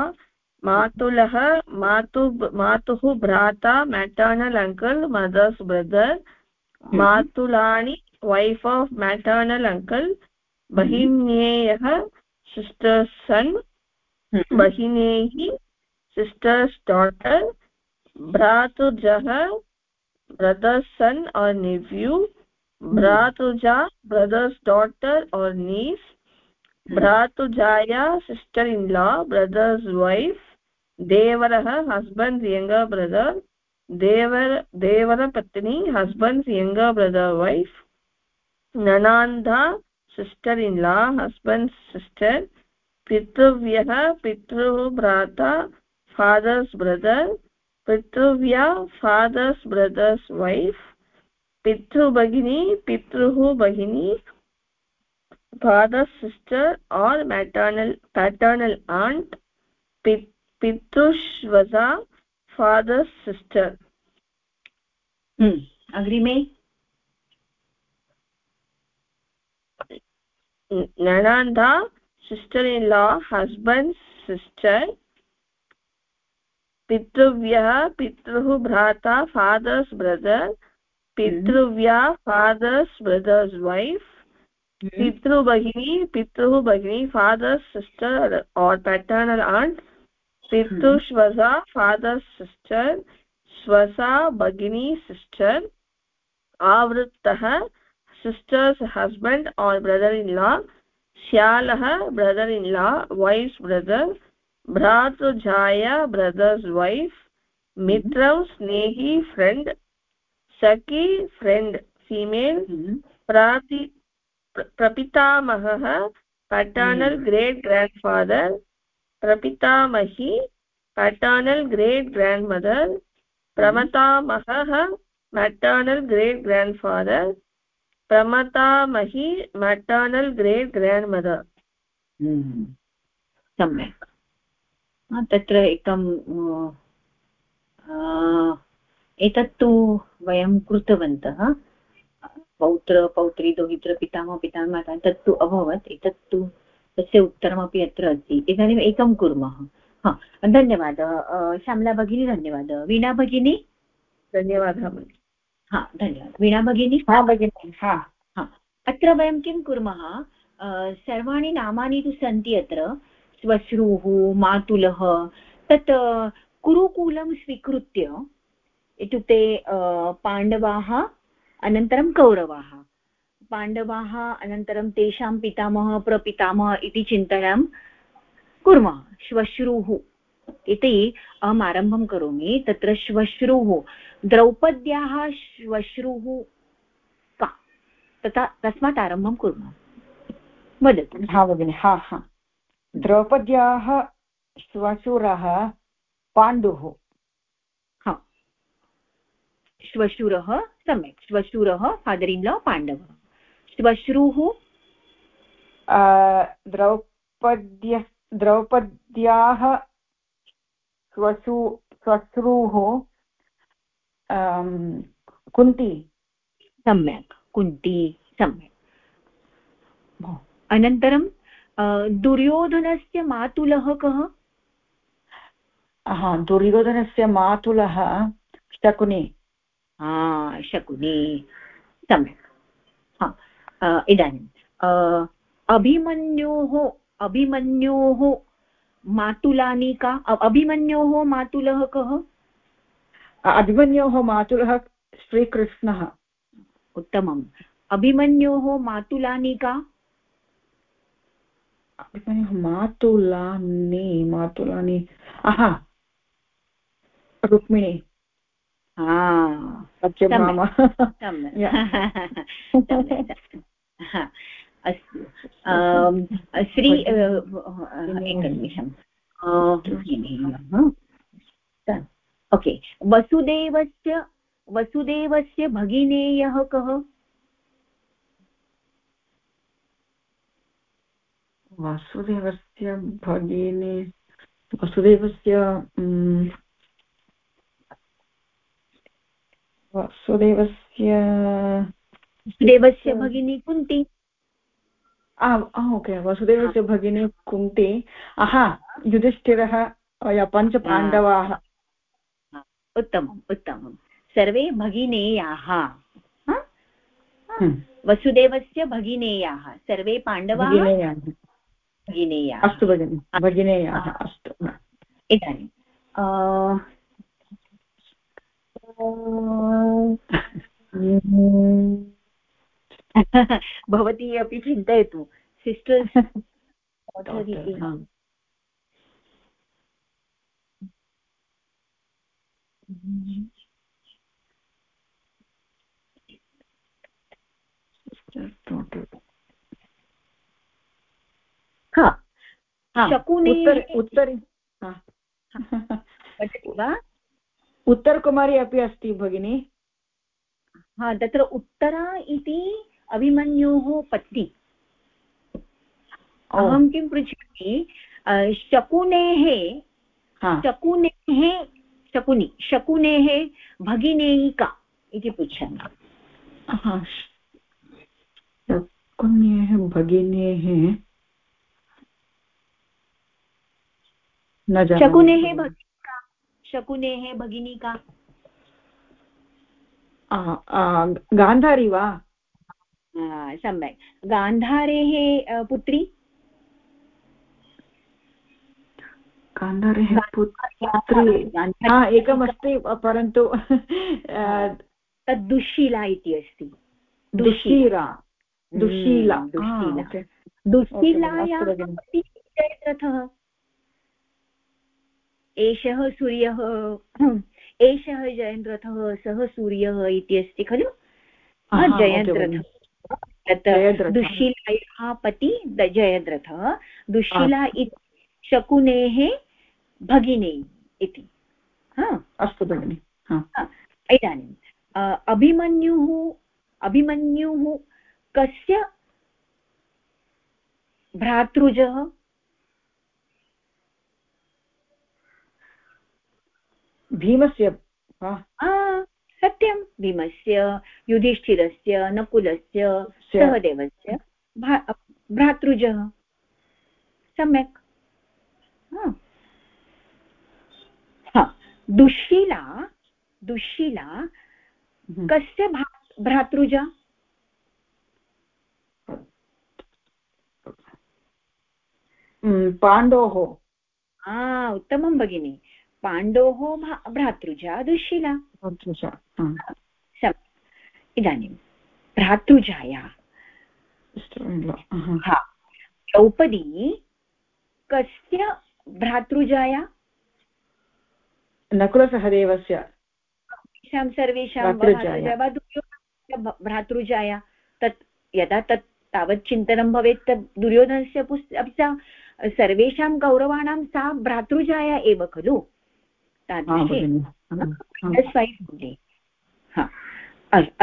मातुलः मातु मातुः भ्राता मेटर्नल् अङ्कल् मदर्स् ब्रदर् मातुलानि वैफ् आफ् मेटर्नल् अङ्कल् भगिन्येयः सिस्टर्स् सन् भगिनेः सिस्टर्स् डाटर् भ्रातुजः ब्रदर्स् सन् और् नेव्यू भ्रातुजा brother's daughter or niece भ्रातुजाया sister in law brother's wife देवरः husband's younger brother देवर देवरपत्नी husband's younger brother wife ननान्दा sister in law husband sister पितृव्यः पितृः भ्राता father's brother पितृव्या father's brother's wife पितृभगिनी पितृः भगिनी father's sister or maternal paternal aunt पितृष्वजा fathers sister अग्रिमे ननन्दा sister in law husband's sister पितृव्यः पितृः भ्राता फादर्स् ब्रदर् पितृव्या फादर्स् ब्रदर्स् वैफ् पितृभगिनी पितृः भगिनी father's sister or paternal aunt पितृष्वसा father's sister स्वसा भगिनी sister आवृत्तः sister's husband or brother in law श्यालः brother in law wife's brother भ्रातृजाया brother's wife मित्रं स्नेही फ्रेण्ड् सखी फ्रेण्ड् फीमेल् प्राति प्रपितामहः पटर्नल् ग्रेट् ग्राण्ड् फादर् प्रपितामही पटर्नल् ग्रेट् ग्राण्ड् मदर् प्रमतामहः maternal great grand father प्रमतामही मेटर्नल् ग्रेट् ग्राण्ड् मदर् सम्यक्। तत्र एकं एतत्तु वयं कृतवन्तः। पौत्र पौत्री दोहित्र पितामह पितामह तत्तु अभवत्। एतत्तु तस्य उत्तरमपि अत्र अस्ति। इदानीम् एकं कुर्मः। हा धन्यवादः। श्यामला भगिनी धन्यवादः। वीणा भगिनी? धन्यवादः हा धन्यवादः. वीणा भगिनी? हा भगिनि हा. हा. अत्र वयं किं कुर्मः? सर्वाणि नामानि तु सन्ति अत्र. श्वश्रूः मातुलः तत् कुरुकुलं स्वीकृत्य इत्युक्ते पाण्डवाः अनन्तरं कौरवाः. पाण्डवाः अनन्तरं तेषां पितामहः प्रपितामहः इति चिन्तनं कुर्मः. श्वश्रूः इति अहम् आरम्भं करोमि। तत्र श्वश्रूः द्रौपद्याः श्वश्रूः का। तथा तस्मात् आरम्भं कुर्मः। वदतु। हा भगिनि हा हा। द्रौपद्याः श्वशुरः पाण्डुः। हा। श्वशुरः सम्यक्। श्वशुरः फादर् इन् लா पाण्डवः। श्वश्रुः द्रौपद्य द्रौपद्याः श्वशु श्वश्रूः कुन्ती। सम्यक् कुन्ती सम्यक्। अनन्तरं दुर्योधनस्य मातुलः कः? हा दुर्योधनस्य मातुलः शकुनि। हा शकुनि। सम्यक्। हा इदानीम् अभिमन्योः अभिमन्योः मातुलानि का? अभिमन्योः मातुलः कः? अभिमन्योः मातुलः श्रीकृष्णः। उत्तमम्। अभिमन्योः मातुलानि का? मातुलानि मातुलानि। आहा! रुक्मिणी। अस्तु श्री एकनिमिषम् ओके. वसुदेवस्य वसुदेवस्य भगिनेयः कः? वासुदेवस्य भगिनी वसुदेवस्य वासुदेवस्य देवस्य भगिनी कुन्ती? ओके वसुदेवस्य भगिनी कुन्ती। हा युधिष्ठिरः पञ्चपाण्डवाः। उत्तमम् उत्तमं सर्वे भगिनेयाः। हम्म। वसुदेवस्य भगिनेयाः। सर्वे पाण्डवाः भगिनेयाः। अस्तु भगिनि भगिनेयाः अस्तु इदानीं। भवती अपि चिन्तयतु। सिस्टर्स् शकुने उत्तरे उत्तरकुमारी अपि अस्ति भगिनी। हा तत्र उत्तरा इति अभिमन्योः पत्नी। अहं किं पृच्छामि शकुनेः शकुनेः शकुनि शकुनेः भगिनेयी का इति पृच्छामि। शकुनेः भगिनेः शकुनेः भगिनी का शकुनेः भगिनी का गान्धारी वा? सम्यक् गान्धारेः पुत्री गान्धारेः पुत्री एकमस्ति परन्तु तद् दुःशीला इति अस्ति दुःशीला दुःशीला दुःशीलायाः जयद्रथः एषः सूर्यः एषः जयन्द्रथः सः सूर्यः इति अस्ति खलु जयन्द्रथः तत् दुःशीलायाः पति जयद्रथः। दुःशीला इति शकुनेः भगिनी इति। अस्तु भगिनि। इदानीम् अभिमन्युः अभिमन्युः कस्य भ्रातृजः? भीमस्य सत्यं भीमस्य युधिष्ठिरस्य नकुलस्य सहदेवस्य भ्रातृजः। सम्यक्। दुःशीला दुःशीला हम्म। कस्य भ्रातृजा? पाण्डोः। उत्तमं भगिनि। पाण्डोः भ्रातृजा दुःशीला। इदानीं भ्रातृजाया। द्रौपदी कस्य भ्रातृजाया? नकुलसहदेवस्य। तेषां सर्वेषां भ्रातृजाया। तत् यदा तत् तावत् चिन्तनं भवेत् तत् दुर्योधनस्य पुस् अपि च सर्वेषां कौरवाणां सा भ्रातृजाया एव खलु। तादृशे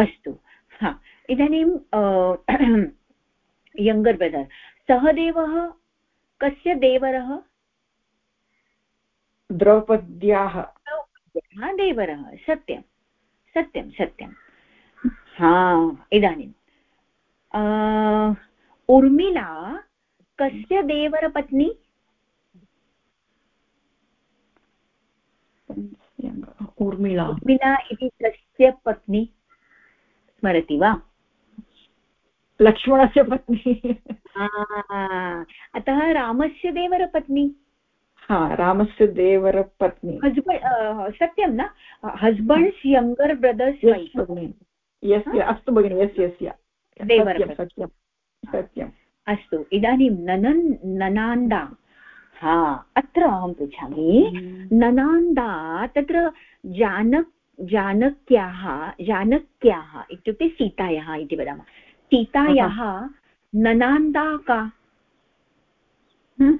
अस्तु। हा इदानीं यङ्गर् ब्रदर् सहदेवः कस्य देवरः? द्रौपद्याः। देवरः सत्यं सत्यं सत्यं। हा इदानीं। उर्मिला कस्य देवरपत्नी? उर्मिला उर्मिला इति कस्य पत्नी स्मरति वा लक्ष्मणस्य पत्नी अतः रामस्य देवरपत्नी हा रामस्य देवरपत्नी हस्बण्ड् सत्यं न हस्बण्ड्स् यङ्गर् ब्रदर्स् यस्य अस्तु भगिनि यस्य यस्य सत्यं सत्यम् अस्तु इदानीं ननन् ननान्दा हा अत्र अहं पृच्छामि। हम्म। ननान्दा तत्र जानक् जानक्याः जानक्याः इत्युक्ते सीतायाः इति वदामः। सीतायाः ननान्दा का? हम्म।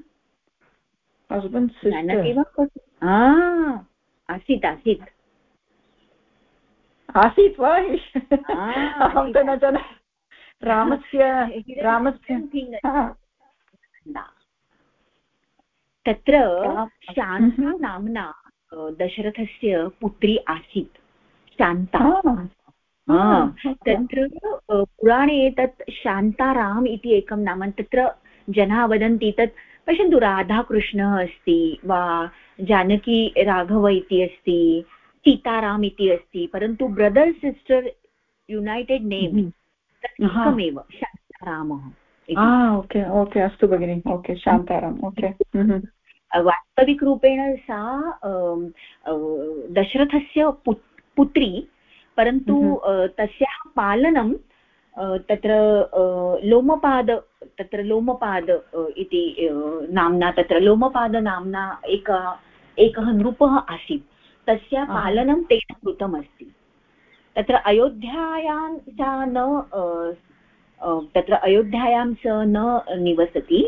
एव आसीत् आसीत्। आसीत् वा? अहं तु न जाना रामस्य रामस्य तत्र शान्ता नाम्ना दशरथस्य पुत्री आसीत्। शान्ता। तत्र पुराणे तत् शान्ताराम् इति एकं नाम तत्र जनाः वदन्ति तत् पश्यन्तु राधाकृष्णः अस्ति वा जानकी राघव इति अस्ति सीताराम् इति अस्ति परन्तु ब्रदर् सिस्टर् युनैटेड् नेम् एकमेव शान्तारामः। ओके ओके अस्तु भगिनि ओके शान्ताराम् ओके वास्तविकरूपेण सा दशरथस्य पुत्री परन्तु तस्याः पालनं तत्र लोमपाद तत्र लोमपाद इति नाम्ना तत्र लोमपादनाम्ना एक एकः नृपः आसीत् तस्य पालनं तेन कृतमस्ति तत्र अयोध्यायां सा न तत्र अयोध्यायां स न निवसति।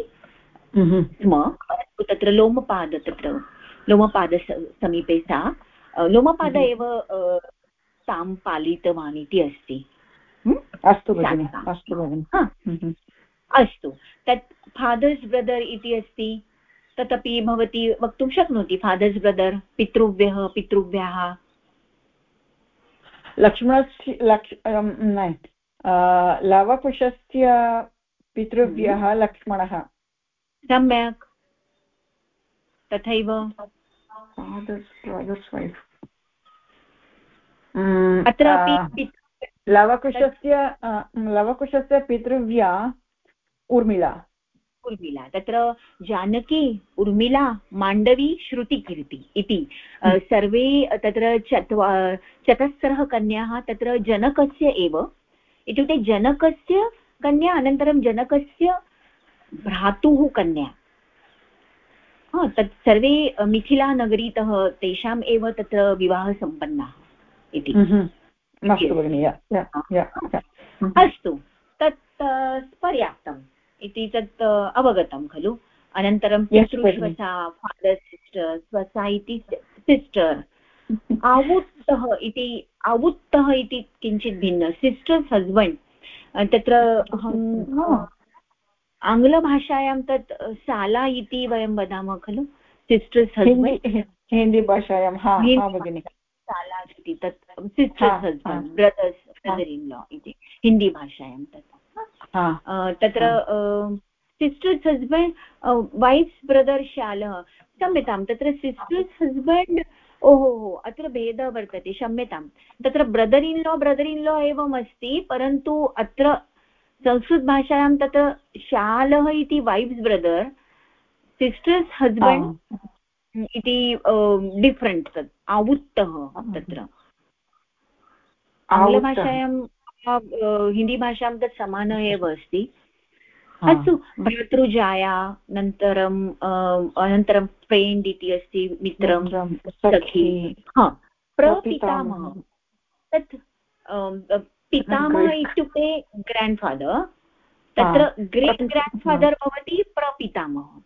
स्म परन्तु तत्र लोमपाद तत्र लोमपाद समीपे सा। लोमपाद एव तां पालितवान् इति अस्ति। अस्तु अस्तु अस्तु। तत् फादर्स् ब्रदर् इति अस्ति। तदपि भवती वक्तुं शक्नोति फादर्स् ब्रदर् पितृव्यः पितृव्याः। लक्ष्मणस्य लक्ष् लवकुशस्य पितृव्यः। लक्ष्मणः सम्यक् तथैव अत्रापि लवकुशस्य लवकुशस्य पितृव्या उर्मिला उर्मिला तत्र जानकी उर्मिला माण्डवी श्रुतिकीर्ति इति सर्वे तत्र चत्वा चतस्रः कन्याः तत्र जनकस्य एव इत्युक्ते जनकस्य कन्या अनन्तरं जनकस्य भ्रातुः कन्या। तत् सर्वे मिथिलानगरीतः तेषाम् एव तत्र विवाहः सम्पन्नः इति अस्तु तत् पर्याप्तम् इति तत् अवगतं खलु। अनन्तरं पितृश्वसा फादर् सिस्टर् स्वसा इति सिस्टर् आवुत्तः इति आवुत्तः इति किञ्चित् भिन्न। सिस्टर्स् हस्बेण्ड् तत्र अहं आङ्ग्लभाषायां तत् साला इति वयं वदामः खलु? सिस्टर्स् हस्बेण्ड् हिन्दीभाषायां साला इति तत् sister's husband brother's brother in law इति हिन्दीभाषायां तत्। तत्र सिस्टर्स् हस्बेण्ड् वैफ्स् ब्रदर् शालः। क्षम्यतां तत्र सिस्टर्स् हस्बेण्ड् ओहो अत्र भेदः वर्तते क्षम्यतां तत्र brother in law brother in law एवम् अस्ति परन्तु अत्र संस्कृतभाषायां तत्र शालः इति वैफ्स् ब्रदर् सिस्टर्स् हस्बेण्ड् इति डिफ्रेण्ट् तत् आवुत्तः तत्र। आङ्ग्लभाषायां हिन्दीभाषां तत् समानः एव अस्ति। अस्तु भ्रातृजाया अनन्तरं अनन्तरं फ्रेण्ड् इति अस्ति मित्रं सखी। प्रपितामह तत् पितामहः इत्युक्ते ग्राण्ड् फादर् तत्र ग्रेट् ग्राण्ड् फादर् भवति प्रपितामहः।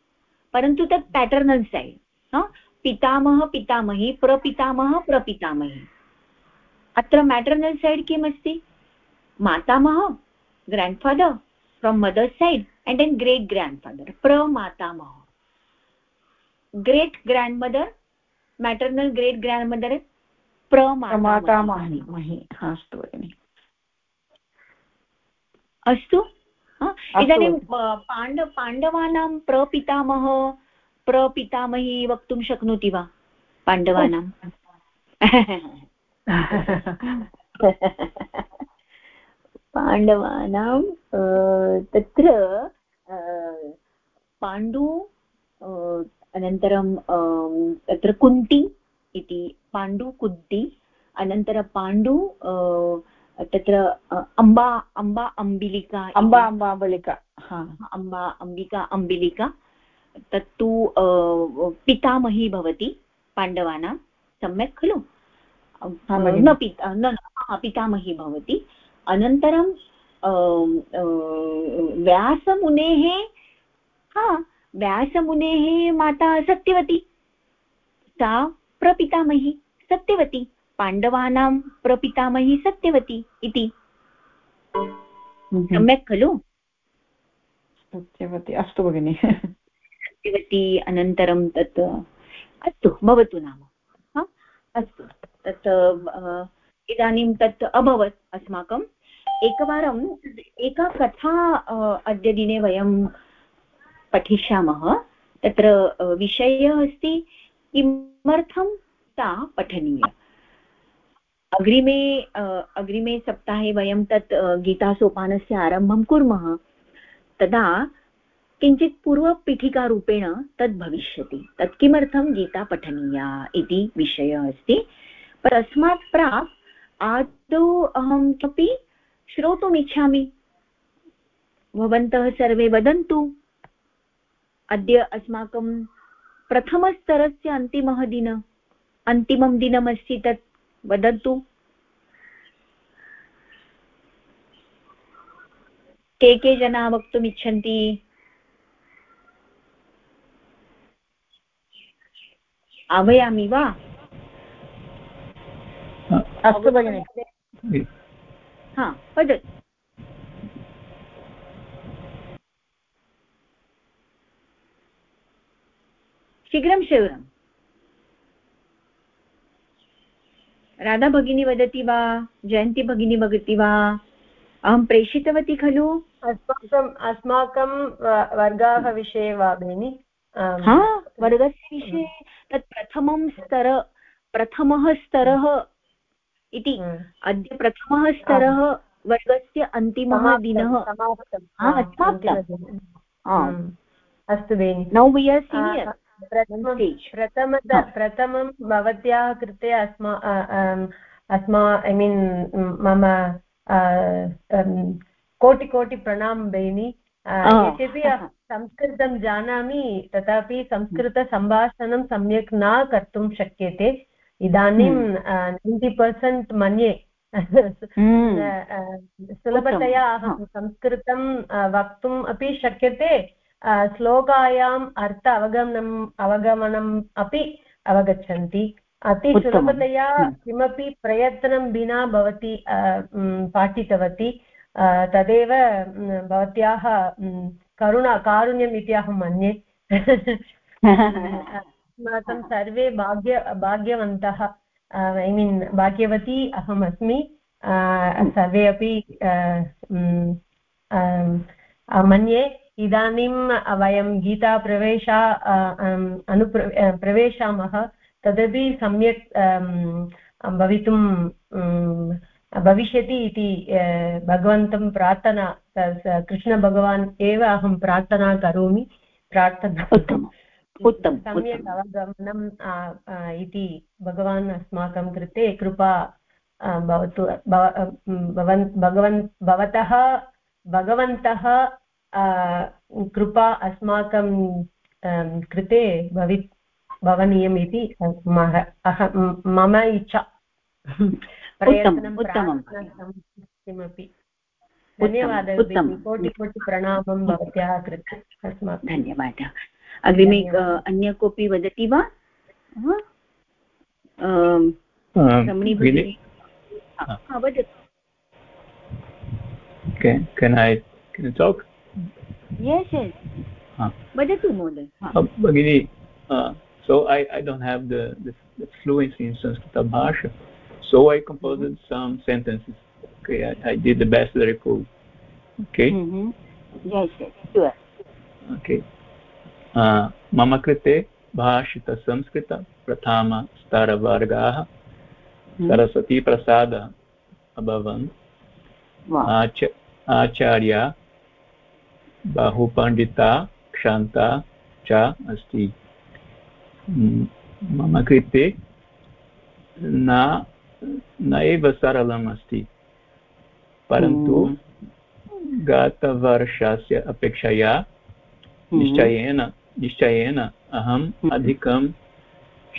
परन्तु तत् पेटर्नल् सैड् पितामह पितामही प्रपितामह प्रपितामही। अत्र मेटर्नल् सैड् किमस्ति? मातामह grandfather from mother's side and then great grandfather pramatamah great grandmother maternal great grandmother प्रमातामही अस्तु भगिनि अस्तु इदानीं पाण्ड पाण्डवानां प्रपितामह प्रपितामही वक्तुं शक्नोति वा पाण्डवानां पाण्डवानां तत्र पाण्डु अनन्तरं तत्र कुन्ति इति पाण्डु कुन्ति अनन्तरं पाण्डु तत्र अम्बा अम्बा अम्बिलिका अम्बा अम्बा अम्बलिका अम्बा अम्बिका अम्बिलिका तत्तु पितामही भवति पाण्डवानां सम्यक् खलु? न पिता न पितामही भवति। अनन्तरं व्यासमुनेः हा। व्यासमुनेः माता सत्यवती। सा प्रपितामही सत्यवती। पाण्डवानां प्रपितामही सत्यवती इति। सम्यक् खलु? सत्यवती अस्तु भगिनि। सत्यवती अनन्तरं तत् अस्तु भवतु नाम। अस्तु। तत् इदानीं तत् अभवत् अस्माकम् एकवारम् एका कथा अद्य दिने वयं पठिष्यामः। तत्र विषयः अस्ति किमर्थं सा पठनीया? अग्रिमे अग्रिमे सप्ताहे वयं तत् गीतासोपानस्य आरम्भं कुर्मः, तदा किञ्चित् पूर्वपीठिकारूपेण तद् भविष्यति। तत् किमर्थं गीता पठनीया इति विषयः अस्ति। परस्मात् प्राक् आदौ अहं किमपि श्रोतुम् इच्छामि। भवन्तः सर्वे वदन्तु। अद्य अस्माकं प्रथमस्तरस्य अन्तिमः दिन। अन्तिमं दिनमस्ति तत् वदन्तु। के के जनाः वक्तुम् इच्छन्ति? आह्वयामि वा? अस्तु भगिनि। हा वदतु शीघ्रं शीघ्रं। राधा भगिनी वदति वा जयन्ती भगिनी वदति वा अहं प्रेषितवती खलु? अस्माकम् अस्माकं वर्गाः विषये वा भगिनि? हा वर्गस्य विषये तत् प्रथमं स्तर प्रथमः स्तरः इति। अद्य प्रथमः स्तरः वर्गस्य अन्तिमः दिनः। अस्तु बेनि। नौ वि आर् सीनियर् प्रथमतः प्रथमं भवत्याः कृते अस्मा अस्मा ऐ मीन् मम कोटिकोटिप्रणामं बेनि। यद्यपि संस्कृतं जानामि तथापि संस्कृतसम्भाषणं सम्यक् न कर्तुं शक्यते। इदानीं नैन्टि पर्सेण्ट् मन्ये सुलभतया अहं संस्कृतं वक्तुम् अपि शक्यते। श्लोकायाम् अर्थ अवगमनम् अवगमनम् अपि अवगच्छन्ति। अतिसुलभतया किमपि प्रयत्नं विना भवती पाठितवती। तदेव भवत्याः करुणा कारुण्यम् इति अहं मन्ये। अस्माकं सर्वे भाग्य, भाग्यवन्तः ऐ मीन् भाग्यवती अहम् अस्मि सर्वे अपि मन्ये इदानीं वयं गीताप्रवेशा अनुप्र प्रवेशामः, तदपि सम्यक् भवितुं भविष्यति इति भगवन्तं प्रार्थना कृष्णभगवान् एव अहं प्रार्थना करोमि। प्रार्थना सम्यक् अवगमनम् इति भगवान् अस्माकं कृते कृपा भवतु भगवन् भवतः भगवन्तः कृपा अस्माकं कृते भवि भवनीयम् इति मम इच्छा। प्रयत्नं किमपि। धन्यवादः कोटिकोटिप्रणामं भवत्याः कृते अस्माकं धन्यवादः। अग्रिमे अन्य कोऽपि वदति वा रमणी भगिनी वदतु can i can i talk yes yes वदतु महोदय भगिनी so i i don't have the the, the fluency in sanskrit bhasha so i composed mm -hmm. some sentences okay I, I did the best that i could okay mm -hmm. yes yes sure okay uh, मम कृते भाषितसंस्कृतप्रथमस्तरवर्गाः सरस्वतीप्रसाद अभवन्। आच आचार्या बहुपण्डिता क्षान्ता च अस्ति। मम कृते न न एव सरलम् अस्ति। परन्तु गतवर्षस्य अपेक्षया निश्चयेन निश्चयेन अहम् अधिकं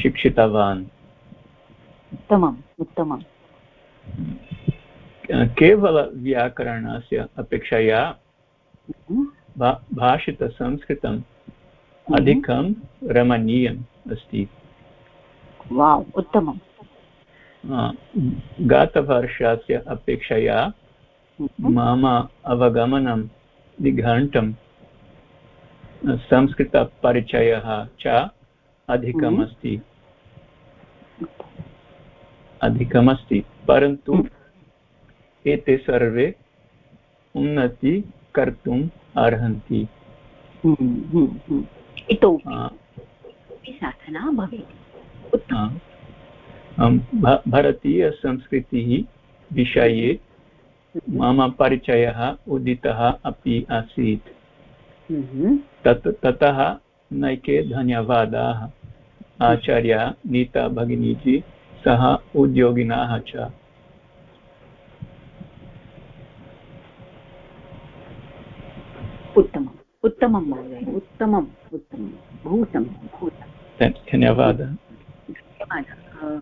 शिक्षितवान्। उत्तमम् उत्तमम्। केवलव्याकरणस्य अपेक्षया भाषितसंस्कृतम् अधिकं रमणीयम् अस्ति। वाव् उत्तमम्। गतवर्षस्य अपेक्षया मम अवगमनं निघण्टं संस्कृतपरिचयः च अधिकमस्ति। अधिकमस्ति परन्तु एते सर्वे उन्नति कर्तुम् अर्हन्ति। इतोपि। साधना भवेत्। भारतीयसंस्कृतिः विषये मम परिचयः उदितः अपि आसीत्। तत् ततः नैके धन्यवादाः। आचार्या नीता भगिनीजी सह उद्योगिनाः च। उत्तमम्। उत्तमं महोदय। उत्तमम्। उत्तमं बहु उत्तमं बहु धन्यवादः। धन्यवादः।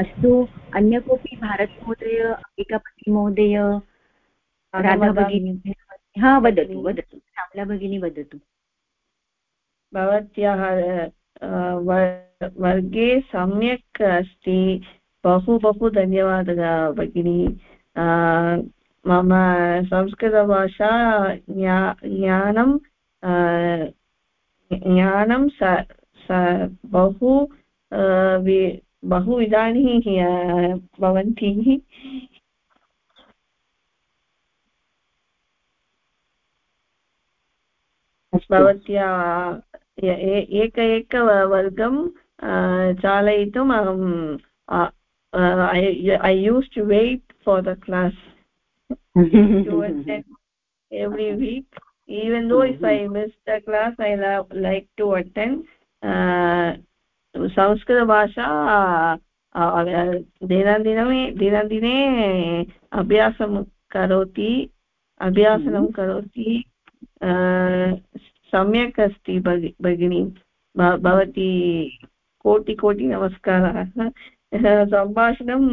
अस्तु अन्य कोऽपि भारतमहोदय अम्बिकापतिमहोदय राधा भगिनी। हा वदतु वदतु. श्यामला भगिनी वदतु. भवत्याः वर्गे सम्यक् अस्ति. बहु बहु धन्यवादः भगिनी. मम संस्कृतभाषा ज्ञानं ज्ञानं बहु बहु इदानीं भवन्ति. भवत्या एक एक वर्गं चालयितुम् अहं I used to wait for the class every week. Even though if i miss the class i like to attend uh, संस्कृतभाषा दिनदिने दिनदिने अभ्यासं करोति अभ्यासनं करोति। सम्यक् अस्ति भगिनी भवती कोटिकोटिनमस्कारः सम्भाषणं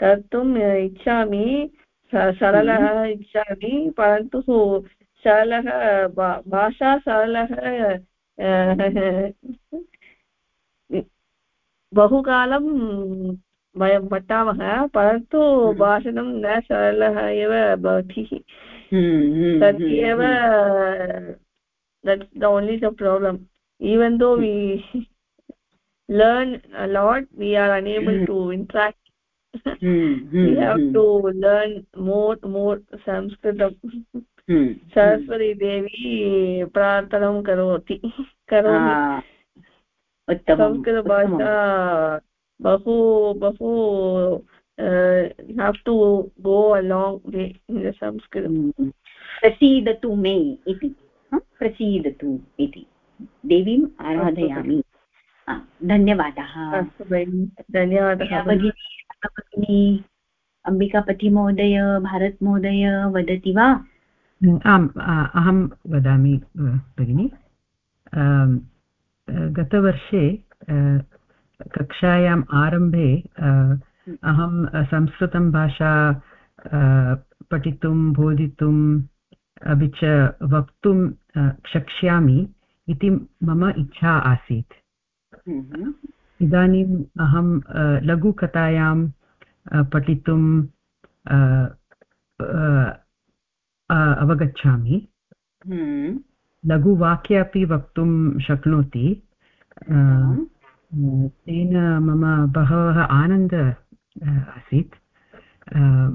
कर्तुम् इच्छामि सरलः हम्म। इच्छामि परन्तु सरलः भाषा सरलः बहुकालं वयं पठामः परन्तु हम्म। भाषणं न सरलः एव भवति हम्म, तत् एव that's the only the problem even though we learn a lot we are unable to interact we have to learn more more sanskritam Saraswati देवी प्रार्थनां करोति करोमि संस्कृतभाषा बहु बहु have to go along way in संस्कृतं प्रसीदतु मे इति प्रसीदतु इति देवीम् आराधयामि धन्यवादः अस्तु भगिनि धन्यवादः भगिनी अम्बिकापतिमहोदय भारतमहोदय वदति वा आम् अहं वदामि भगिनि। गतवर्षे कक्षायाम् आरम्भे अहं संस्कृतं भाषा पठितुं बोधितुम् अपि च वक्तुं शक्ष्यामि इति मम इच्छा आसीत् हम्म। इदानीम् अहं लघुकथायां पठितुं अवगच्छामि हम्म। लघुवाक्य अपि वक्तुं शक्नोति तेन मम बहवः आनन्द आसीत्।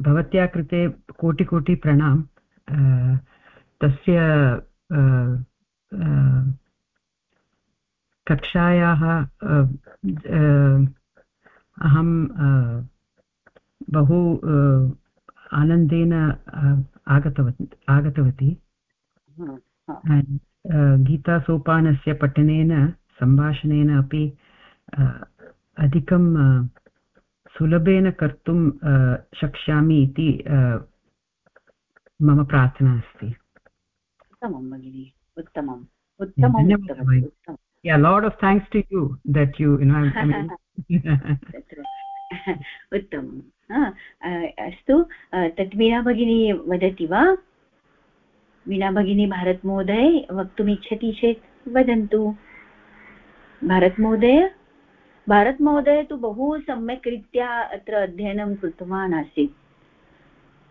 भवत्या कृते कोटिकोटिप्रणाम् तस्य कक्षायाः अहं बहु आनन्देन आगतवती आगतवती। गीतासोपानस्य पठनेन सम्भाषणेन अपि अधिकं सुलभेन कर्तुं शक्ष्यामि इति मम प्रार्थना अस्ति। उत्तमं भगिनि उत्तमम्। उत्तमं yeah lot of thanks to you that you you know I mean उत्तमम्। अस्तु तत् वीणा भगिनी वदति वा? वीणा भगिनी भारतमहोदय वक्तुमिच्छति चेत् वदन्तु। भारतमहोदय? भारतमहोदय तु बहु सम्यक् रीत्या अत्र अध्ययनं कृतवान् आसीत्।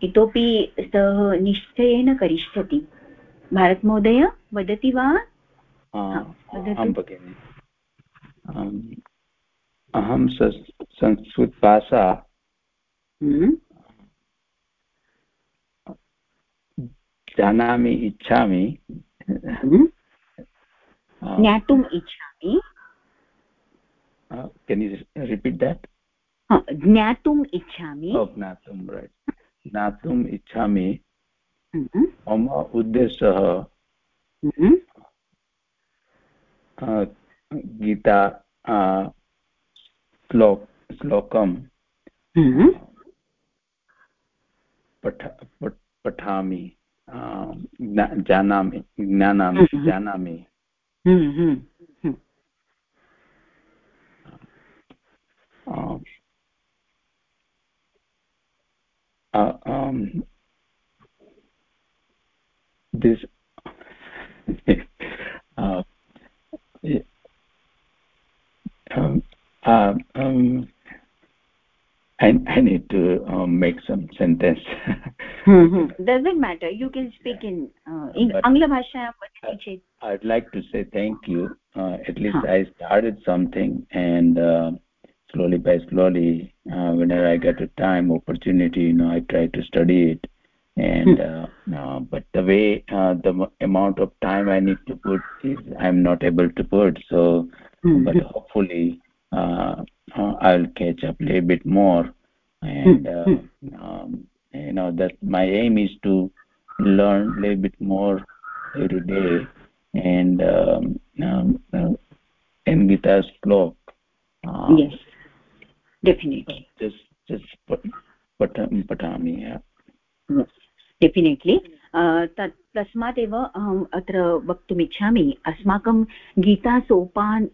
इतोपि सः निश्चयेन करिष्यति। भारतमहोदय वदति वा? अहं संस्कृतभाषा हम्म। जानामि इच्छामि। हम्म। ज्ञातुम् इच्छामि। केन् यु रिपीट् देट् ज्ञातुम् इच्छामि। ज्ञातुं रैट् ज्ञातुम् इच्छामि। हम्म। मम उद्देशः गीता श्लोक श्लोकं हम्म। पठ पठामि। जानामि ज्ञानामि हम्म। Uh, um, this uh, uh, um, uh, um, I, I need to um, make some sentence. mm-hmm. Doesn't matter. You can speak in uh, in Angla bhasha. I'd like to say thank you. Uh, at least huh. I started something and. Uh, slowly by slowly uh, whenever i get a time opportunity you know i try to study it and hmm. uh, uh, but the way uh, the amount of time i need to put is i'm not able to put so mm-hmm. but hopefully uh, uh, i'll catch up a little bit more and mm-hmm. um, you know that my aim is to learn a little bit more every day and um, um, uh, in gita's slok um, yes definitely. Just just yes definitely तत् तस्मात् एव अहम् अत्र वक्तुमिच्छामि अस्माकं गीतासोपान्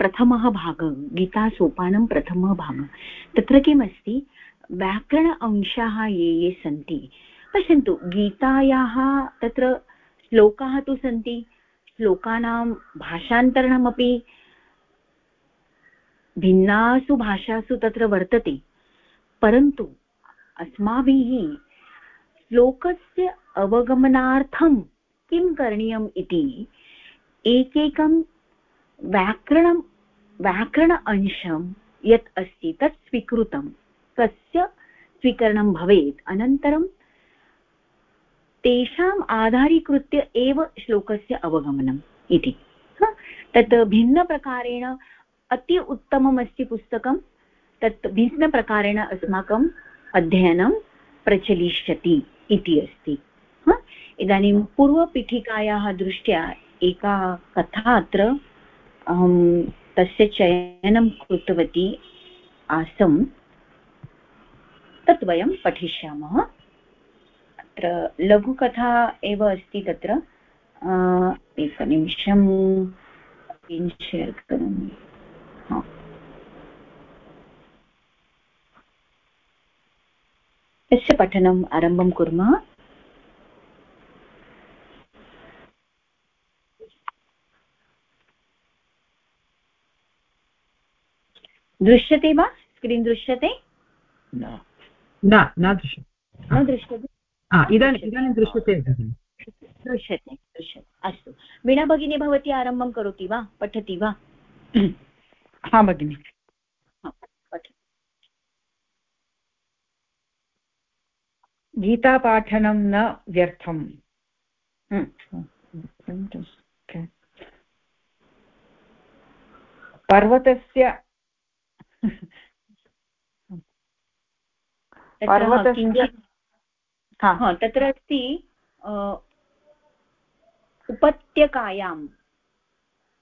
प्रथमः भागः गीतासोपानं प्रथमः भागः तत्र किमस्ति व्याकरण अंशाः ये ये सन्ति पश्यन्तु गीतायाः तत्र श्लोकाः तु सन्ति श्लोकानां भाषान्तरणमपि भिन्नासु भाषासु तत्र वर्तते। परन्तु अस्माभिः श्लोकस्य अवगमनार्थं किं करणीयम् इति एकैकं व्याकरणं, व्याकरण अंशं यत् अस्ति तत् स्वीकृतं। तस्य स्वीकरणं भवेत्। अनन्तरं तेषाम् आधारीकृत्य एव श्लोकस्य अवगमनम् इति। तत् भिन्नप्रकारेण अति उत्तमम् अस्ति पुस्तकं। तत् भिन्नप्रकारेण अस्माकम् अध्ययनं प्रचलिष्यति इति अस्ति। इदानीं पूर्वपीठिकायाः दृष्ट्या एका कथा अत्र अहं तस्य चयनं कृतवती आसम्। तत् वयं पठिष्यामः। अत्र लघुकथा एव अस्ति तत्र। एकनिमिषं शेर् करोमि। यस्य पठनम् आरम्भं कुर्मः। दृश्यते वा? स्क्रीन् दृश्यते? न। न दृश्यते। न दृश्यते? इदानीम् इदानीं दृश्यते दृश्यते। दृश्यते अस्तु। वीणा भगिनी भवती आरम्भं करोति वा? पठति वा? हा भगिनि। गीतापाठनं न व्यर्थम्। पर्वतस्य तत्र अस्ति उपत्यकायाम्।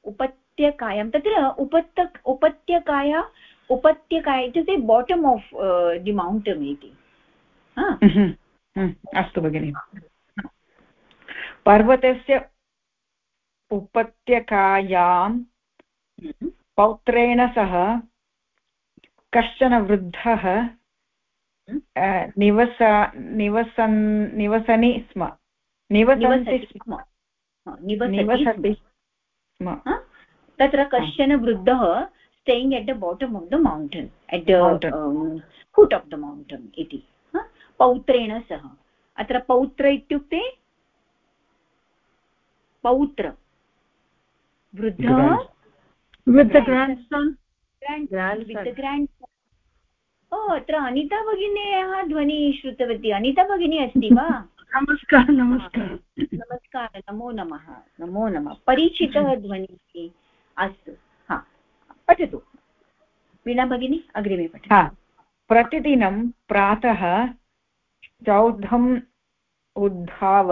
उपत्यकायां तत्र उपत्य उपत्यकाया उपत्यकाया इत्युक्ते बाटम् आफ् दि मौण्टन् इति। अस्तु भगिनि। पर्वतस्य उपत्यकायां पौत्रेण सह कश्चन वृद्धः निवस निवसन् निवसनि स्म। निवसन्ति स्म। निवसति स्म। तत्र कश्चन वृद्धः staying at the bottom of the mountain at the foot of the mountain इति। पौत्रेण सह। अत्र पौत्र इत्युक्ते पौत्र। वृद्धः ओ अत्र अनिता भगिन्याः ध्वनिः श्रुतवती। अनिता भगिनी अस्ति वा? नमस्कारः नमस्कारः। नमस्कारः नमो नमः नमो नमः। परिचितः ध्वनिः अस्तु। हा पठतु। वीणा भगिनी अग्रिमे पठ प्रतिदिनं प्रातः चौधम् उद्धाव।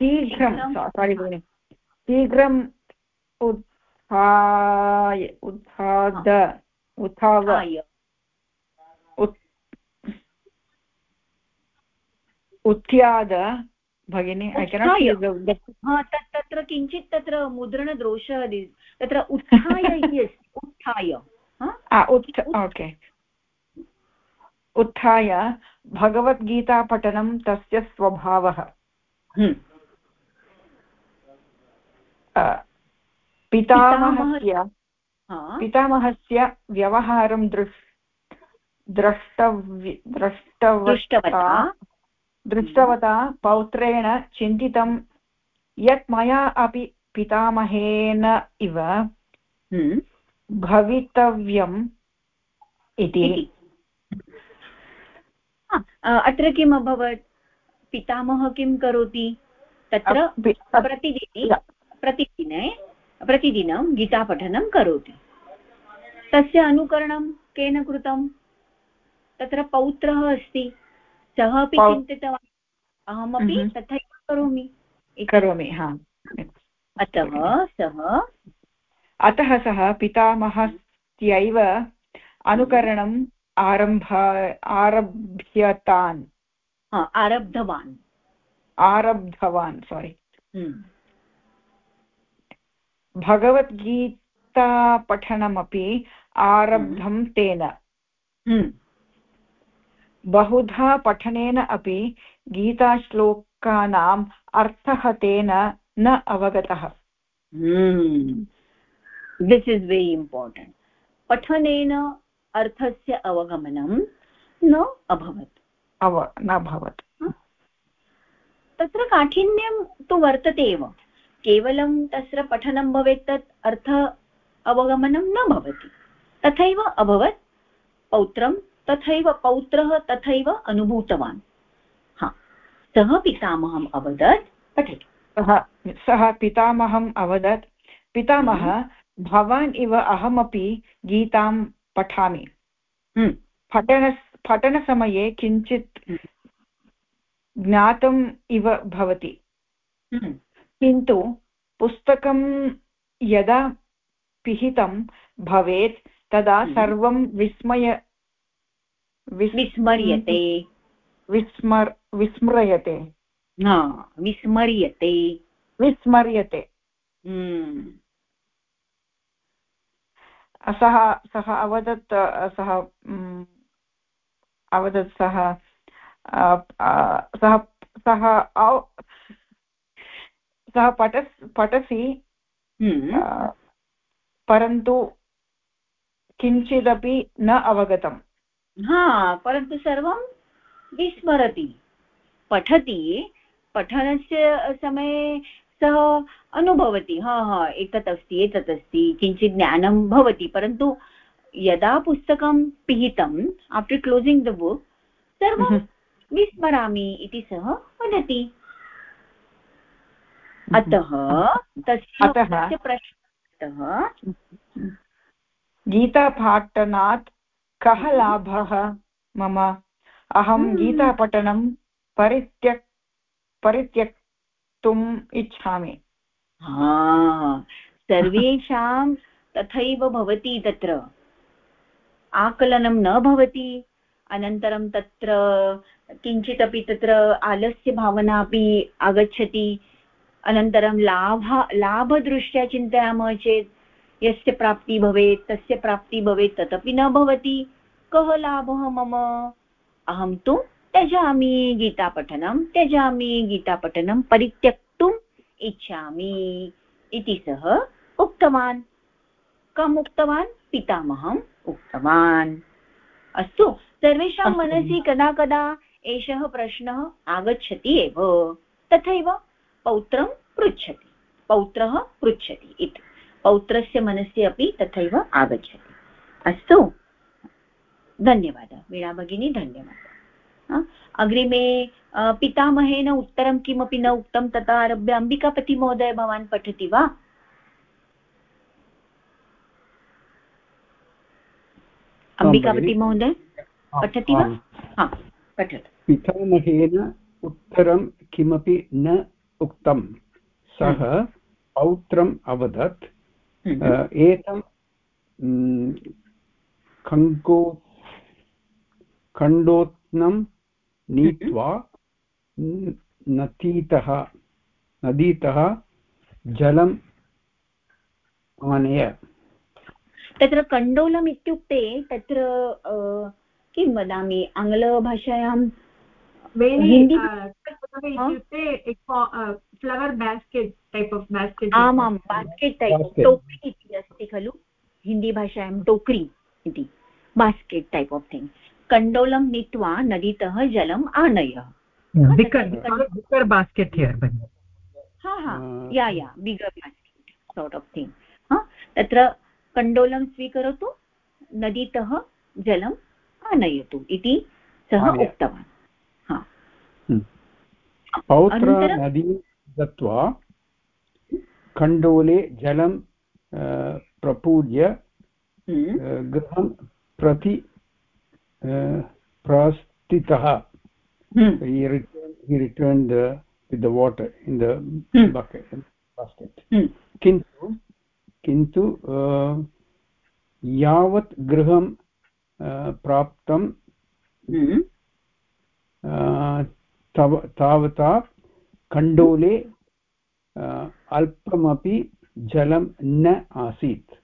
शीघ्रं सारि भगिनि। शीघ्रम् उत्थाय। उत्थाद उत्थाव उत्थ्याद भगिनी तत्र किञ्चित् तत्र मुद्रणदोषः तत्र उत्थाय इति अस्ति। उत्थाय। ओके उत्थाय भगवद्गीतापठनं तस्य स्वभावः। हम्म। पितामहस्य पितामहस्य व्यवहारं दृश् द्रष्टव्य दृष्टवता। दृष्टवता पौत्रेण चिन्तितं यत् मया अपि पितामहेन इव हम्म। भवितव्यम् इति। अत्र किम् अभवत्? पितामहः किं करोति? तत्र प्रतिदिने प्रतिदिने प्रतिदिनं गीतापठनं करोति। तस्य अनुकरणं केन कृतं? तत्र पौत्रः अस्ति। सः अपि चिन्तितवान्। अहमपि। तथैव करोमि। करोमि हा। अतः सः अतः सः पितामहस्यैव अनुकरणम् आरंभ आरभ्यतान्। आरब्धवान्। आरब्धवान् सोरि हम्म। भगवद्गीतापठनमपि आरब्धं हम्म। तेन। हम्म। बहुधा पठनेन अपि गीताश्लोकानाम् अर्थः तेन न अवगतः। दिस् इस् वेरि इम्पार्टेण्ट् पठनेन अर्थस्य अवगमनं न अभवत्। अव न अभवत्। तत्र काठिन्यं तु वर्तते एव। केवलं तत्र पठनं भवेत् तत् अर्थ अवगमनं न भवति। तथैव अभवत् पौत्रं तथैव पौत्रः तथैव अनुभूतवान्। हा। सः पितामहम् अवदत् पठतु। सः पितामहम् अवदत्। पितामह हम्म। भवान् इव अहमपि गीतां पठामि। हम्म। पठन पठनसमये किञ्चित् हम्म। ज्ञातम् इव भवति। हम्म। किन्तु पुस्तकं यदा पिहितं भवेत् तदा सर्वं विस्मय विस्मर्यते। विस्मर् विस्मृयते। विस्मर्यते। विस्मर्यते। सः सः अवदत् सः अवदत् सः सः सः सः पठस् पठसि हम्म। परन्तु किञ्चिदपि न अवगतम्। हा परन्तु सर्वं विस्मरति। पठति। पठनस्य समये सः अनुभवति हा हा एतत् अस्ति एतत् अस्ति किञ्चित् ज्ञानं भवति परन्तु यदा पुस्तकं पिहितम् आफ्टर् क्लोसिङ्ग् द बुक् सर्वं हम्म। विस्मरामि इति सः वदति हम्म। अतः तस्य प्रश्नतः गीतापाठनात् कः हम्म। लाभः मम अहं गीतापठनं परित्यक् परित्यक् वक्तुम् इच्छामि। सर्वेषां तथैव भवति तत्र। आकलनं न भवति, अनन्तरं तत्र किञ्चिदपि तत्र आलस्यभावना अपि आगच्छति, अनन्तरं लाभ, लाभदृष्ट्या चिन्तयामः चेत् यस्य प्राप्तिः भवेत्, तस्य प्राप्तिः भवेत्, तदपि न भवति। कः लाभः मम? अहं तु त्यजामि गीतापठनं त्यजामि गीतापठनं परित्यक्तुम् इच्छामि इति सः उक्तवान्। कम् उक्तवान्? पितामहम् उक्तवान्। अस्तु सर्वेषां मनसि कदा कदा एषः प्रश्नः आगच्छति एव। तथैव पौत्रं पृच्छति। पौत्रः पृच्छति इति। पौत्रस्य मनसि अपि तथैव आगच्छति। अस्तु धन्यवादः। वीणा भगिनी धन्यवादः। अग्रिमे पितामहेन उत्तरं किमपि न उक्तं ततः आरभ्य अम्बिकापतिमहोदय भवान् पठति वा? अम्बिकापतिमहोदय पठति वा? हा पठतु। पितामहेन उत्तरं किमपि न उक्तं। सः हम्म। पौत्रम् अवदत्। हम्म। एतं खङ्गो खण्डोत्नं नीत्वा नतीतः नदीतः जलम् आनय तत्र कण्डोलम् इत्युक्ते तत्र किं वदामि आङ्ग्लभाषायां इत्युक्ते flower basket type of basket आमां बास्केट् टैप् टोक्री इति अस्ति खलु हिन्दीभाषायां टोक्री इति। बास्केट् टैप् आफ् थिङ्ग् कण्डोलं नीत्वा नदीतः जलम् आनय। बिकर् बास्केट् हियर् भगिनि हा हा yeah yeah bigger basket sort of thing हा तत्र कण्डोलं स्वीकरोतु नदीतः जलम् आनयतु इति सः उक्तवान्। हम्म। पौत्र नदी गत्वा कण्डोले जलं प्रपूज्य। गृहं प्रति प्रास्थितः हि return with the water in basket किन्तु किन्तु यावत् गृहं प्राप्तं तव तावता कण्डोले अल्पमपि जलं न आसीत्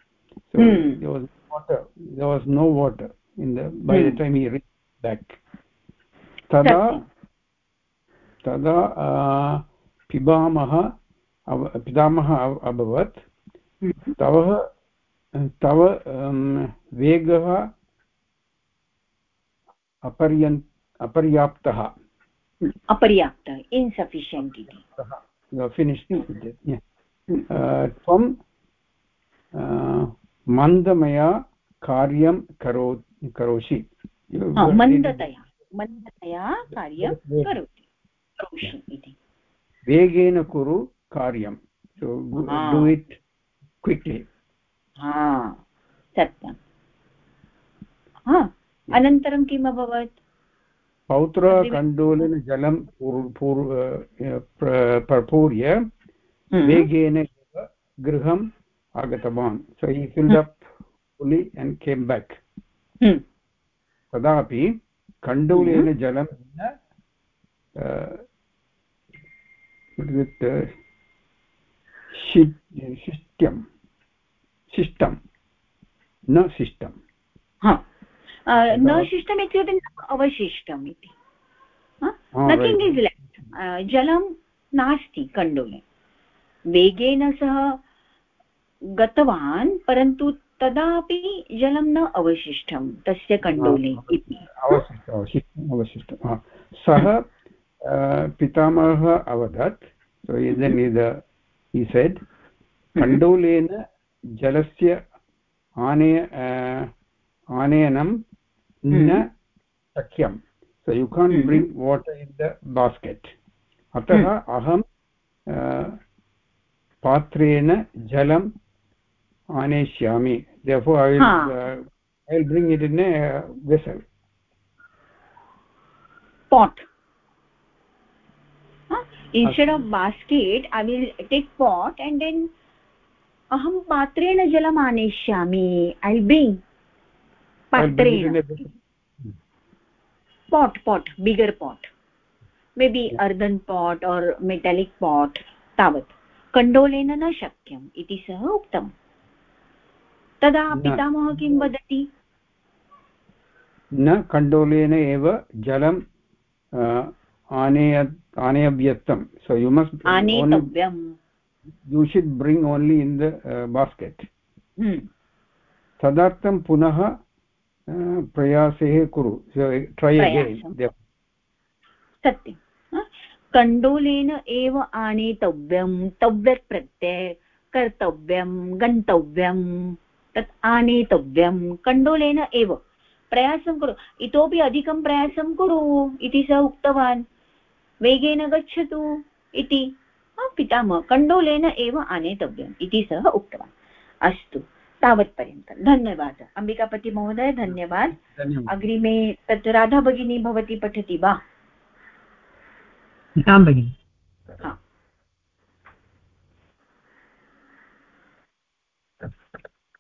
water there was no water in the by hmm. the time he reached back. तदा पिबामः पितामहः अभवत्। तव तव वेगः अपर्यन् अपर्याप्तः अपर्याप्तः इन्सफिशियण्ट् इति फिनिश् त्वं मन्दमया कार्यं करो करोषि। मन्दतया मन्दतया कार्यं करोति। करोषि इति। वेगेन कुरु कार्यं। डु इट् क्विक्लि सत्यं अनन्तरं किम् अभवत्? पौत्रकण्डोलेन जलं प्रपूर्य हम्म। वेगेन गृहम् आगतवान्। So he filled up fully and came back तदापि कण्डूलेन जलं शिष्ट्यं शिष्टं न शिष्टं. न शिष्टम् इत्युक्ते अवशिष्टम् इति. नथिङ्ग् इस् लेफ्ट् जलं नास्ति कण्डोले वेगेन सः गतवान् परन्तु तदापि जलं न अवशिष्टं तस्य कण्डोले इति। अवशिष्टं सः पितामहः अवदत् सेड् कण्डोलेन जलस्य आनय आनयनं न शक्यं so you can bring water in the basket अतः अहं पात्रेण जलं आनेष्यामि therefore i will huh. uh, i will bring it in a vessel pot huh? instead okay. of basket i will take pot and then अहं पात्रेण जलम् आनेष्यामि ऐ being पात्रेण पाट् पाट् bigger पाट् मे बि अर्दन् पाट् और् metallic पाट् तावत् कण्डोलेन न शक्यम् इति सः उक्तम् तदा पितामहः किं वदति? न कण्डोलेन एव जलं आनेय आनेयव्यक्तं so you must आनेतव्यम्। You should bring only in the basket तदर्थं पुनः प्रयासेः कुरु। ट्रै सत्यं कण्डोलेन एव आनेतव्यं। तव्यत् प्रत्यय कर्तव्यं गन्तव्यं तत् आनेतव्यं। कण्डोलेन एव। प्रयासं कुरु। इतोपि अधिकं प्रयासं कुरु इति सः उक्तवान्। वेगेन गच्छतु इति। पितामह कण्डोलेन एव आनेतव्यम् इति सः उक्तवान्। अस्तु तावत्पर्यन्तं। धन्यवादः। अम्बिकापतिमहोदय धन्यवादः। अग्रिमे तत् राधा भगिनी भवती पठति वा? आं भगिनि।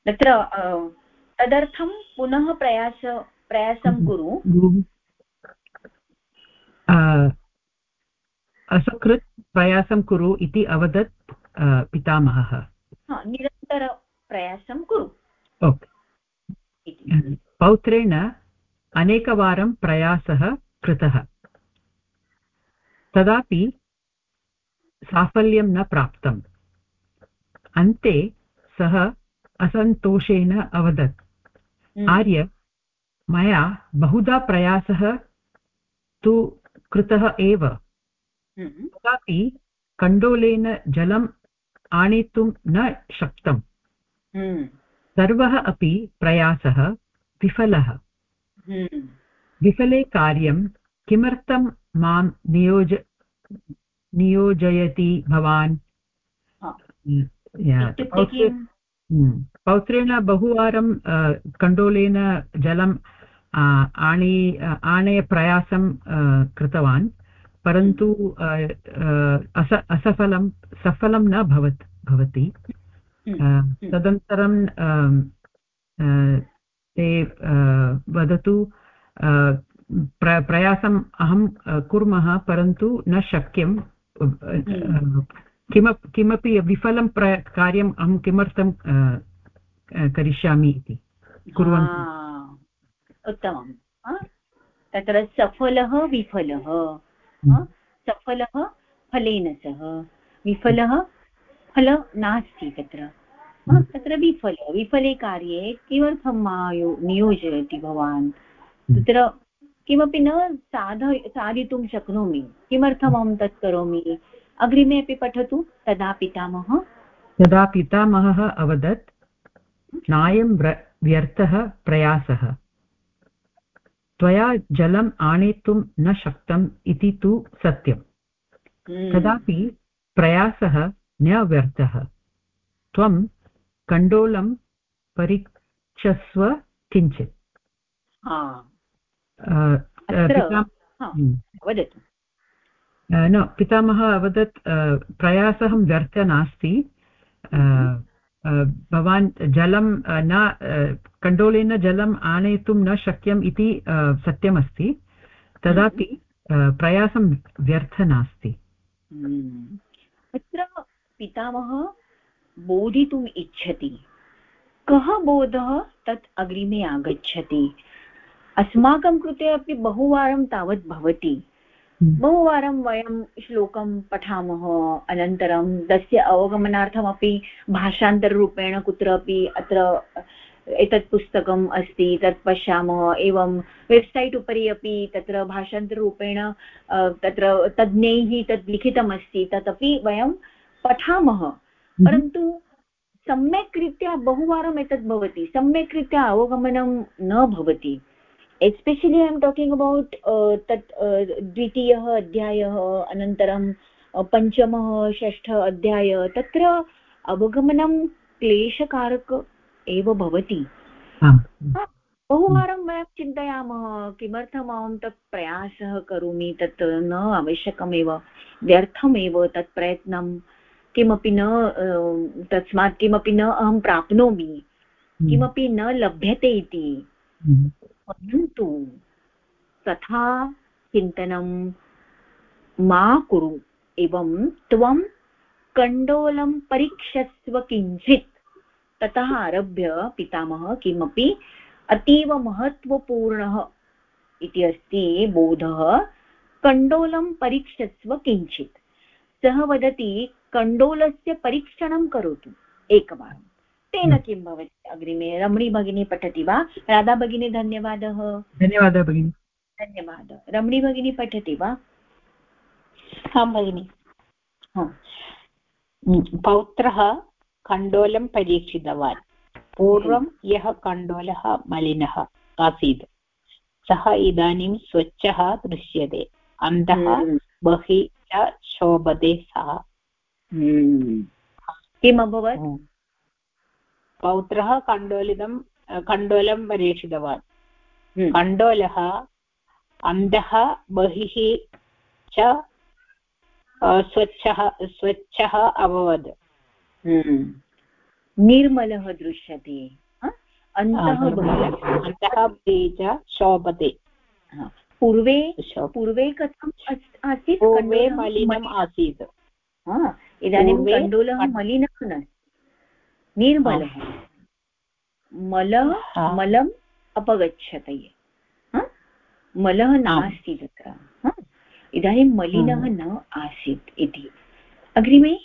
तत्र तदर्थं पुनः प्रयास प्रयासं कुरु। असकृत् प्रयासं कुरु इति अवदत् पितामहः। निरन्तरप्रयासं कुरु। पौत्रेण अनेकवारं प्रयासः कृतः। तदापि साफल्यं न प्राप्तम्। अन्ते सः असन्तोषेण अवदत्। हम्म। आर्य मया बहुधा प्रयासः तु कृतः एव। हम्म। तथापि कण्डोलेन जलम् आनेतुं न शक्तम्। हम्म। सर्वः अपि प्रयासः विफलः। विफले कार्यं किमर्थं माँ नियोज नियोजयति भवान्? पौत्रेण बहुवारं कण्डोलेन जलम् आनी आनय प्रयासं कृतवान् परन्तु अस असफलं सफलं न भवत् भवति। तदनन्तरं ते वदतु प्र प्रयासम् अहं कुर्मः परन्तु न शक्यं किमपि किमपि विफलं प्र कार्यम् अहं किमर्थं करिष्यामि इति कुर्वन्ति उत्तमं. तत्र सफलः विफलः? सफलः फलेन सह? विफलः फल नास्ति तत्र. तत्र विफल विफले कार्ये किमर्थं मा नियोजयति भवान्? तत्र किमपि न साध साधितुं शक्नोमि. किमर्थम् अहं तत् करोमि? अग्रिमे अपि पठतु तदा पितामहः। तदा पितामहः अवदत् नायं व्यर्थः प्रयासः। त्वया जलम् आनेतुं न शक्तम् इति तु सत्यम्। हम्म। तदापि प्रयासः न व्यर्थः। त्वं कण्डोलं परीक्षस्व किञ्चित्। हम्म। न पितामहः अवदत् प्रयासः व्यर्थः नास्ति। हम्म। भवान् जलं न कण्डोलेन जलम् आनेतुं न शक्यम् इति सत्यमस्ति। तदापि प्रयासं व्यर्थ नास्ति। हम्म। अत्र पितामहः बोधितुम् इच्छति। कः बोधः? तत् अग्रिमे आगच्छति। अस्माकं कृते अपि बहुवारं तावत् भवति। बहुवारं वयं श्लोकं पठामः अनन्तरं तस्य अवगमनार्थमपि भाषान्तररूपेण कुत्रापि अत्र एतत् पुस्तकम् अस्ति तत् पश्यामः एवं वेब्सैट् उपरि अपि तत्र भाषान्तररूपेण तत्र तज्ञैः तत् लिखितमस्ति तदपि वयं पठामः। हम्म। परन्तु सम्यक् रीत्या बहुवारम् एतत् भवति सम्यक् रीत्या अवगमनं न भवति। Especially I am talking about तत् द्वितीयः अध्यायः अनन्तरं पञ्चमः षष्ठः अध्याय तत्र अवगमनं क्लेशकारक एव भवति बहुवारं वयं चिन्तयामः किमर्थम् अहं तत् प्रयासः करोमि तत् न आवश्यकमेव व्यर्थमेव तत् प्रयत्नं किमपि न तस्मात् किमपि न अहं प्राप्नोमि हम्म। किमपि न लभ्यते इति हम्म। परन्तु तथा चिन्तनं मा कुरु। एवं त्वं कण्डोलं परीक्षस्व किञ्चित्। ततः आरभ्य पितामहः किमपि अतीव महत्त्वपूर्णः इति अस्ति बोधः, कण्डोलं परीक्षस्व किञ्चित्। सः वदति, कण्डोलस्य परीक्षणं करोतु। एकवारं तेन किं भवति? अग्रिमे रमणी भगिनी पठति वा? राधा भगिनी धन्यवादः। धन्यवादः भगिनि। धन्यवादः। रमणी भगिनी पठति वा? आं भगिनि। पौत्रः कण्डोलं परीक्षितवान्। पूर्वं यः कण्डोलः मलिनः आसीत्। सः इदानीं स्वच्छः दृश्यते। अन्तः हम्म। बहिः च शोभते सः। किम् अभवत्? पौत्रः कण्डोलितं कण्डोलं परीक्षितवान्। हम्म। कण्डोलः अन्तः बहिः च स्वच्छः स्वच्छः अभवत्। हम्म। निर्मलः दृश्यते अन्तः अन्तः बहिः। च शोभते। पूर्वे पूर्वे कथम् आसीत्? पूर्वे मलिनम् आसीत्। इदानीं कण्डोलः मलिनः नास्ति निर्मलः मलः मलम् अपगच्छतये। मलः नास्ति तत्र। इदानीं मलिनः न आसीत् इति। अग्रिमे?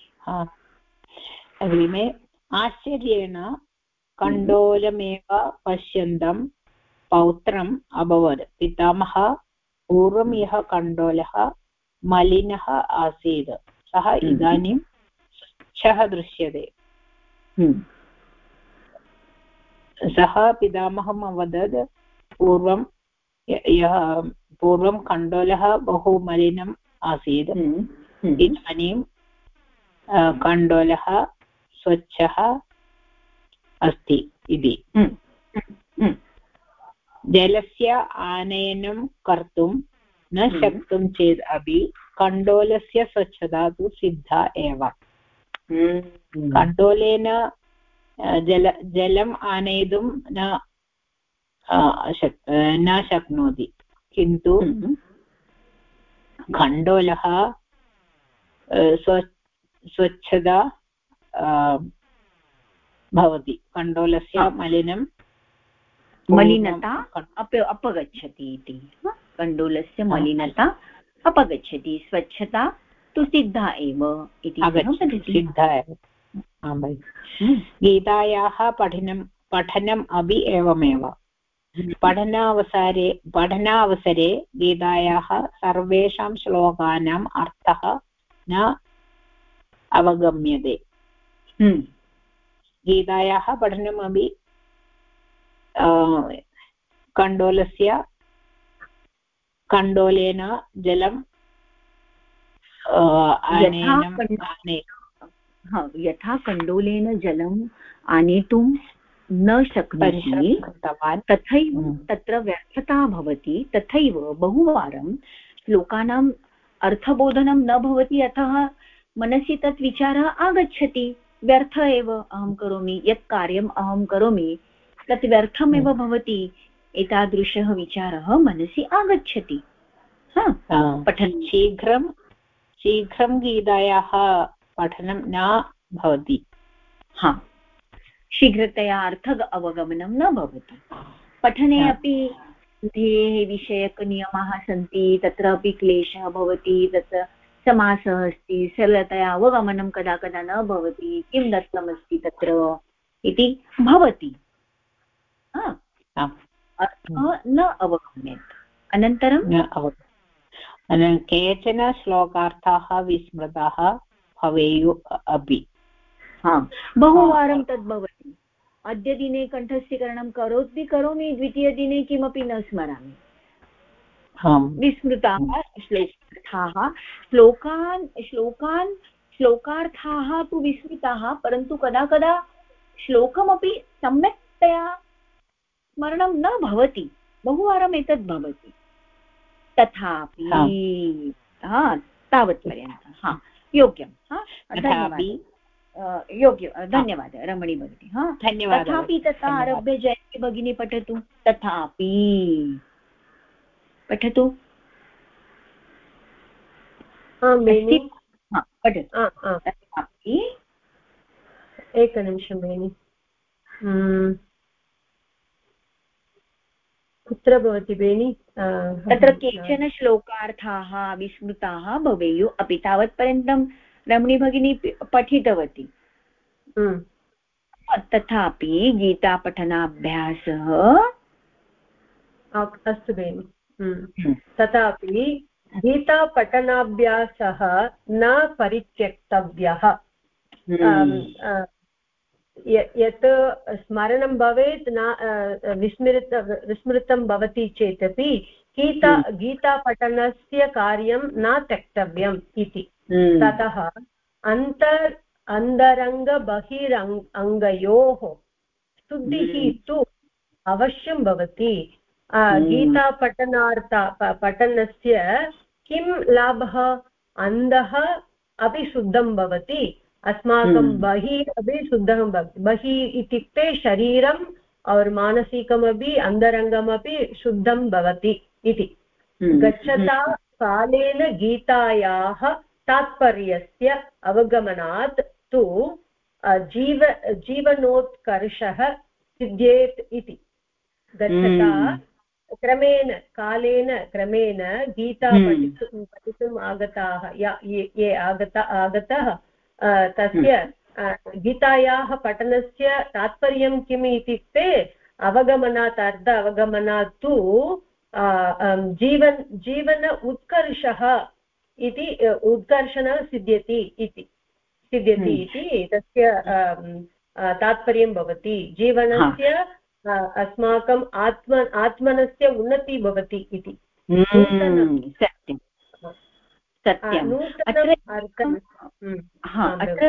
अग्रिमे। आश्चर्येण कण्डोलमेव पश्यन्तं पौत्रम् अभवत्। पितामह पूर्वं यः कण्डोलः मलिनः आसीत्। सः। इदानीं स्वच्छः दृश्यते। सः पितामहम् अवदत् पूर्वं यः पूर्वं कण्डोलः बहु मलिनम् आसीत् हम्म। इदानीं कण्डोलः स्वच्छः अस्ति इति जलस्य आनयनं कर्तुं न हम्म। शक्तुं चेत् अपि कण्डोलस्य स्वच्छता तु सिद्धा एव हम्म। कण्डोलेन जल जलम् आनयितुं न शक् न शक्नोति किन्तु। कण्डोलः स्व स्वच्छता भवति कण्डोलस्य मलिनं मलिनता अप अपगच्छति इति कण्डूलस्य मलिनता अपगच्छति स्वच्छता तु सिद्धा एव इति सिद्धा एव हम्म। गीतायाः पठनं पठनम् अपि एवमेव हम्म। पठनावसरे पठनावसरे गीतायाः सर्वेषां श्लोकानाम् अर्थः न अवगम्यते हम्म। गीतायाः पठनमपि कण्डोलस्य कण्डोलेन जलं यथा कण्डोलेन जलम् आनेतुं न शक्नोति तथैव हम्म। तत्र व्यर्थता भवति तथैव बहुवारं श्लोकानाम् अर्थबोधनं न भवति अतः मनसि तत् विचारः आगच्छति व्यर्थ एव अहं करोमि यत् कार्यम् अहं करोमि तत् व्यर्थमेव हम्म। भवति एतादृशः विचारः मनसि आगच्छति पठन् शीघ्रं शीघ्रं गीतायाः पठनं न भवति। हा। शीघ्रतया अर्थ अवगमनं न भवति। पठने अपि ध्येः विषयकनियमाः सन्ति तत्र अपि क्लेशः भवति तत्र समासः अस्ति सरलतया अवगमनं कदा कदा न भवति किं दत्तमस्ति तत्र इति भवति। अर्थः न अवगम्येत। अनन्तरं केचन श्लोकार्थाः विस्मृताः भवेयुः अपि। बहुवारं तद् भवति। अद्य दिने कण्ठस्थीकरणं करोति करोमि द्वितीयदिने किमपि न स्मरामि। विस्मृताः श्लोकार्थाः श्लोकान् श्लोकान् श्लोकार्थाः तु विस्मृताः परन्तु कदा कदा श्लोकमपि सम्यक्तया स्मरणं न भवति। बहुवारम् एतत् भवति। तथापि हा। तावत्पर्यन्तं हा योग्यं हा योग्यं धन्यवादः रमणी भगिनी हा। धन्यवादः तथापि तथा आरभ्य जयन्ती भगिनी पठतु तथापि। पठतु। पठतु। तथापि। एकनिमिषं भगिनि कुत्र भवति बेनि? तत्र केचन श्लोकार्थाः विस्मृताः भवेयुः। अपि तावत्पर्यन्तं रमणी भगिनी पठितवती। हम्म। तथापि गीतापठनाभ्यासः अस्तु बेनि। हम्म। हम्म। तथापि गीतापठनाभ्यासः न परित्यक्तव्यः। यत् स्मरणं भवेत् न विस्मृत विस्मृतं भवति चेदपि गीता हम्म। गीतापठनस्य कार्यं न त्यक्तव्यम् इति हम्म। ततः अन्तर् अन्तरङ्गबहिरङ् अङ्गयोः शुद्धिः हम्म। तु अवश्यं भवति गीतापठनार्थ पठनस्य किं लाभः अन्धः अपि शुद्धं भवति अस्माकं हम्म। बहिः अपि शुद्धं भवति बहिः इत्युक्ते शरीरम् और् मानसिकमपि अन्तरङ्गमपि शुद्धं भवति इति हम्म। गच्छता कालेन गीतायाः तात्पर्यस्य अवगमनात् तु जीव जीवनोत्कर्षः सिद्ध्येत् इति गच्छता हम्म। क्रमेण कालेन क्रमेण गीता पठितुं पठितुम् आगताः या ये आगता आगतः तस्य गीतायाः पठनस्य तात्पर्यं किम् इत्युक्ते अवगमनात् अर्ध अवगमनात् तु जीवन जीवन उत्कर्षः इति उत्कर्षणः सिद्ध्यति इति सिद्ध्यति हम्म। इति तस्य तात्पर्यं भवति। जीवनस्य अस्माकम् आत्म आत्मनस्य उन्नतिः भवति इति। हम्म, सत्यम्। अत्र हम्म, अत्र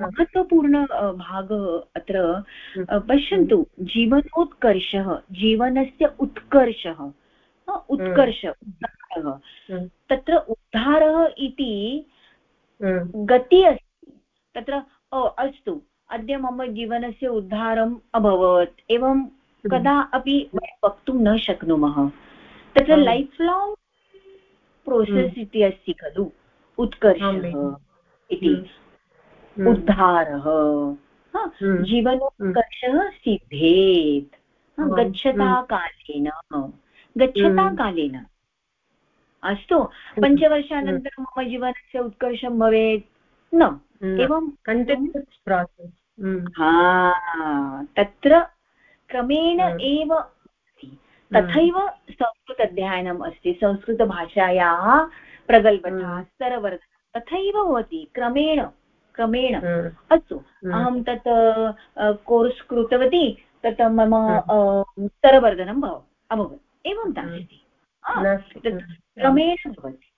महत्त्वपूर्ण भागः अत्र पश्यन्तु जीवनोत्कर्षः जीवनस्य उत्कर्षः उत्कर्ष उद्धारः। तत्र उद्धारः इति गति अस्ति। तत्र अस्तु अद्य मम जीवनस्य उद्धारम् अभवत्। एवं कदा अपि वक्तुं न शक्नुमः। तत्र लैफ् लाङ्ग् प्रोसेस् इति अस्ति खलु? उत्कर्षः इति। उद्धारः। जीवनोत्कर्षः सिद्धेत्। गच्छता कालेन। गच्छता कालेन। अस्तु पञ्चवर्षानन्तरं मम जीवनस्य उत्कर्षं भवेत्। न एवं कण्टिन्यूस् प्रासेस् हा तत्र क्रमेण एव तथैव संस्कृत अध्ययनम् अस्ति। संस्कृतभाषायाः प्रगल्भता स्तरवर्धनं तथैव भवति। क्रमेण क्रमेण। अस्तु अहं तत् कोर्स् कृतवती तत् मम स्तरवर्धनं भव अभवत्। एवं नास्ति। क्रमेण भवति।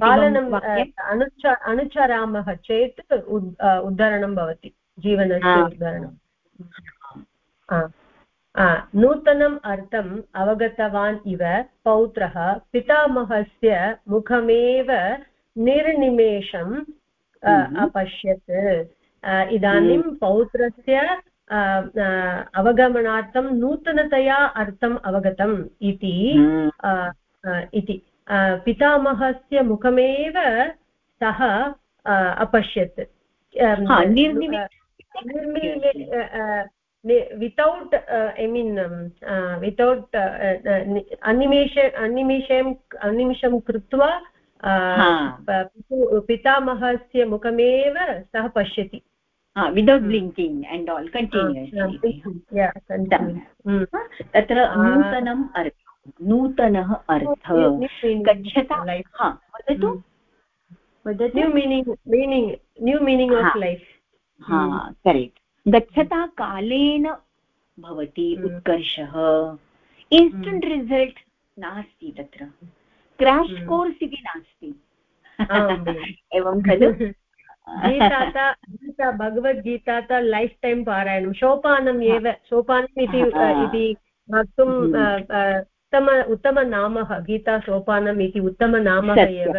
पालनम् अनुच अनुचरामः चेत् उद्धरणं भवति। जीवनस्य उद्धरणं नूतनम् अर्थम् अवगतवान् इव पौत्रः पितामहस्य मुखमेव निर्निमेषम् अपश्यत्। इदानीं पौत्रस्य अवगमनार्थं नूतनतया अर्थम् अवगतम् इति इति। पितामहस्य मुखमेव सः अपश्यत्। वितौट् ऐ मीन् वितौट् अन्निमेष अन्निमेषं अन्निमिषं कृत्वा पितामहस्य मुखमेव सः पश्यति. Without blinking and all continues तत्र नूतनम् अर्थः नूतनः अर्थः. गच्छता वदतु? New meaning meaning new meaning of life correct गच्छता कालेन भवति उत्कर्षः। इन्स्टण्ट् रिसल्ट् नास्ति तत्र। क्राश् कोर्स् इति नास्ति। एवं खलु? गीता गीता भगवद्गीता लैफ् टैम् पारायणं सोपानम् एव सोपानम् इति इति वक्तुं उत्तम उत्तमनामः। गीता सोपानम् इति उत्तमनामः एव।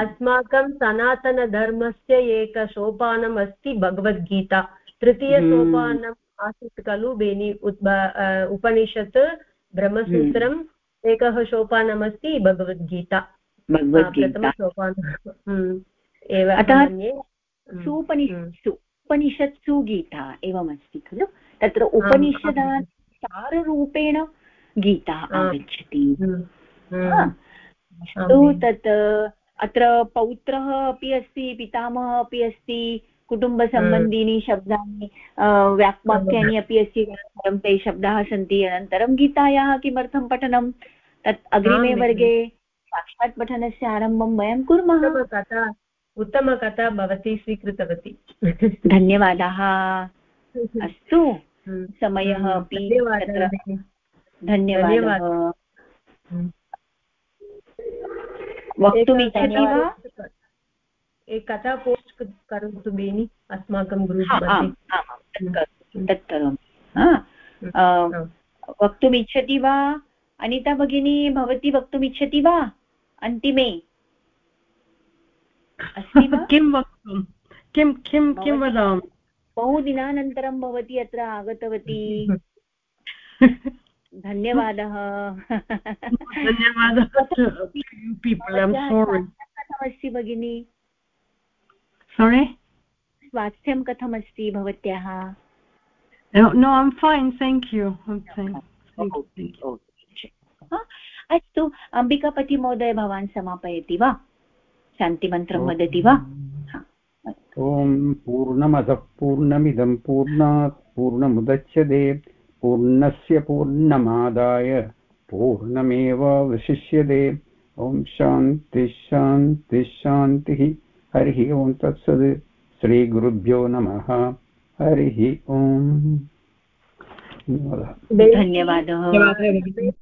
अस्माकं सनातनधर्मस्य एक सोपानम् अस्ति भगवद्गीता। तृतीयसोपानम् आसीत् खलु बेनि उपनिषत् ब्रह्मसूत्रम् एकः सोपानमस्ति भगवद्गीता। प्रथमसोपानम् एव अतः सुपनिषत्सु उपनिषत्सु गीता एवमस्ति खलु? तत्र उपनिषदान् साररूपेण गीता आगच्छति। अस्तु तत् अत्र पौत्रः अपि अस्ति पितामहः अपि अस्ति कुटुम्बसम्बन्धीनि शब्दानि वाक्यानि अपि अस्ति अनन्तरं ते शब्दाः सन्ति. अनन्तरं गीतायाः किमर्थं पठनं? तत् अग्रिमे वर्गे साक्षात् पठनस्य आरम्भं वयं कुर्मः. कथा उत्तमकथा भवती स्वीकृतवती. धन्यवादाः. अस्तु हम्म। समयः हम्म। अपि धन्यवादः हम्म। वक्तुमिच्छति वा? कथा पोस्ट् करोतु बेनि अस्माकं तत् करोमि वक्तुमिच्छति वा अनिता भगिनी भवती वक्तुमिच्छति वा अन्तिमे किं वक्तुं किं किं किं वदामि बहु दिनानन्तरं भवती अत्र आगतवती धन्यवादः कथमस्ति भगिनी स्वास्थ्यं कथमस्ति भवत्याः? No i'm fine thank you. I'm fine. अस्तु अम्बिकापतिमहोदय भवान् समापयति वा? शान्तिमन्त्रं वदति वा? ॐ पूर्णमदः पूर्णमिदं पूर्णात् पूर्णमुदच्यते पूर्णस्य पूर्णमादाय पूर्णमेव विशिष्यते ॐ शान्ति शान्ति शान्तिः। हरिः ओं तत्सद् श्रीगुरुभ्यो नमः। हरिः ओम्। धन्यवादः।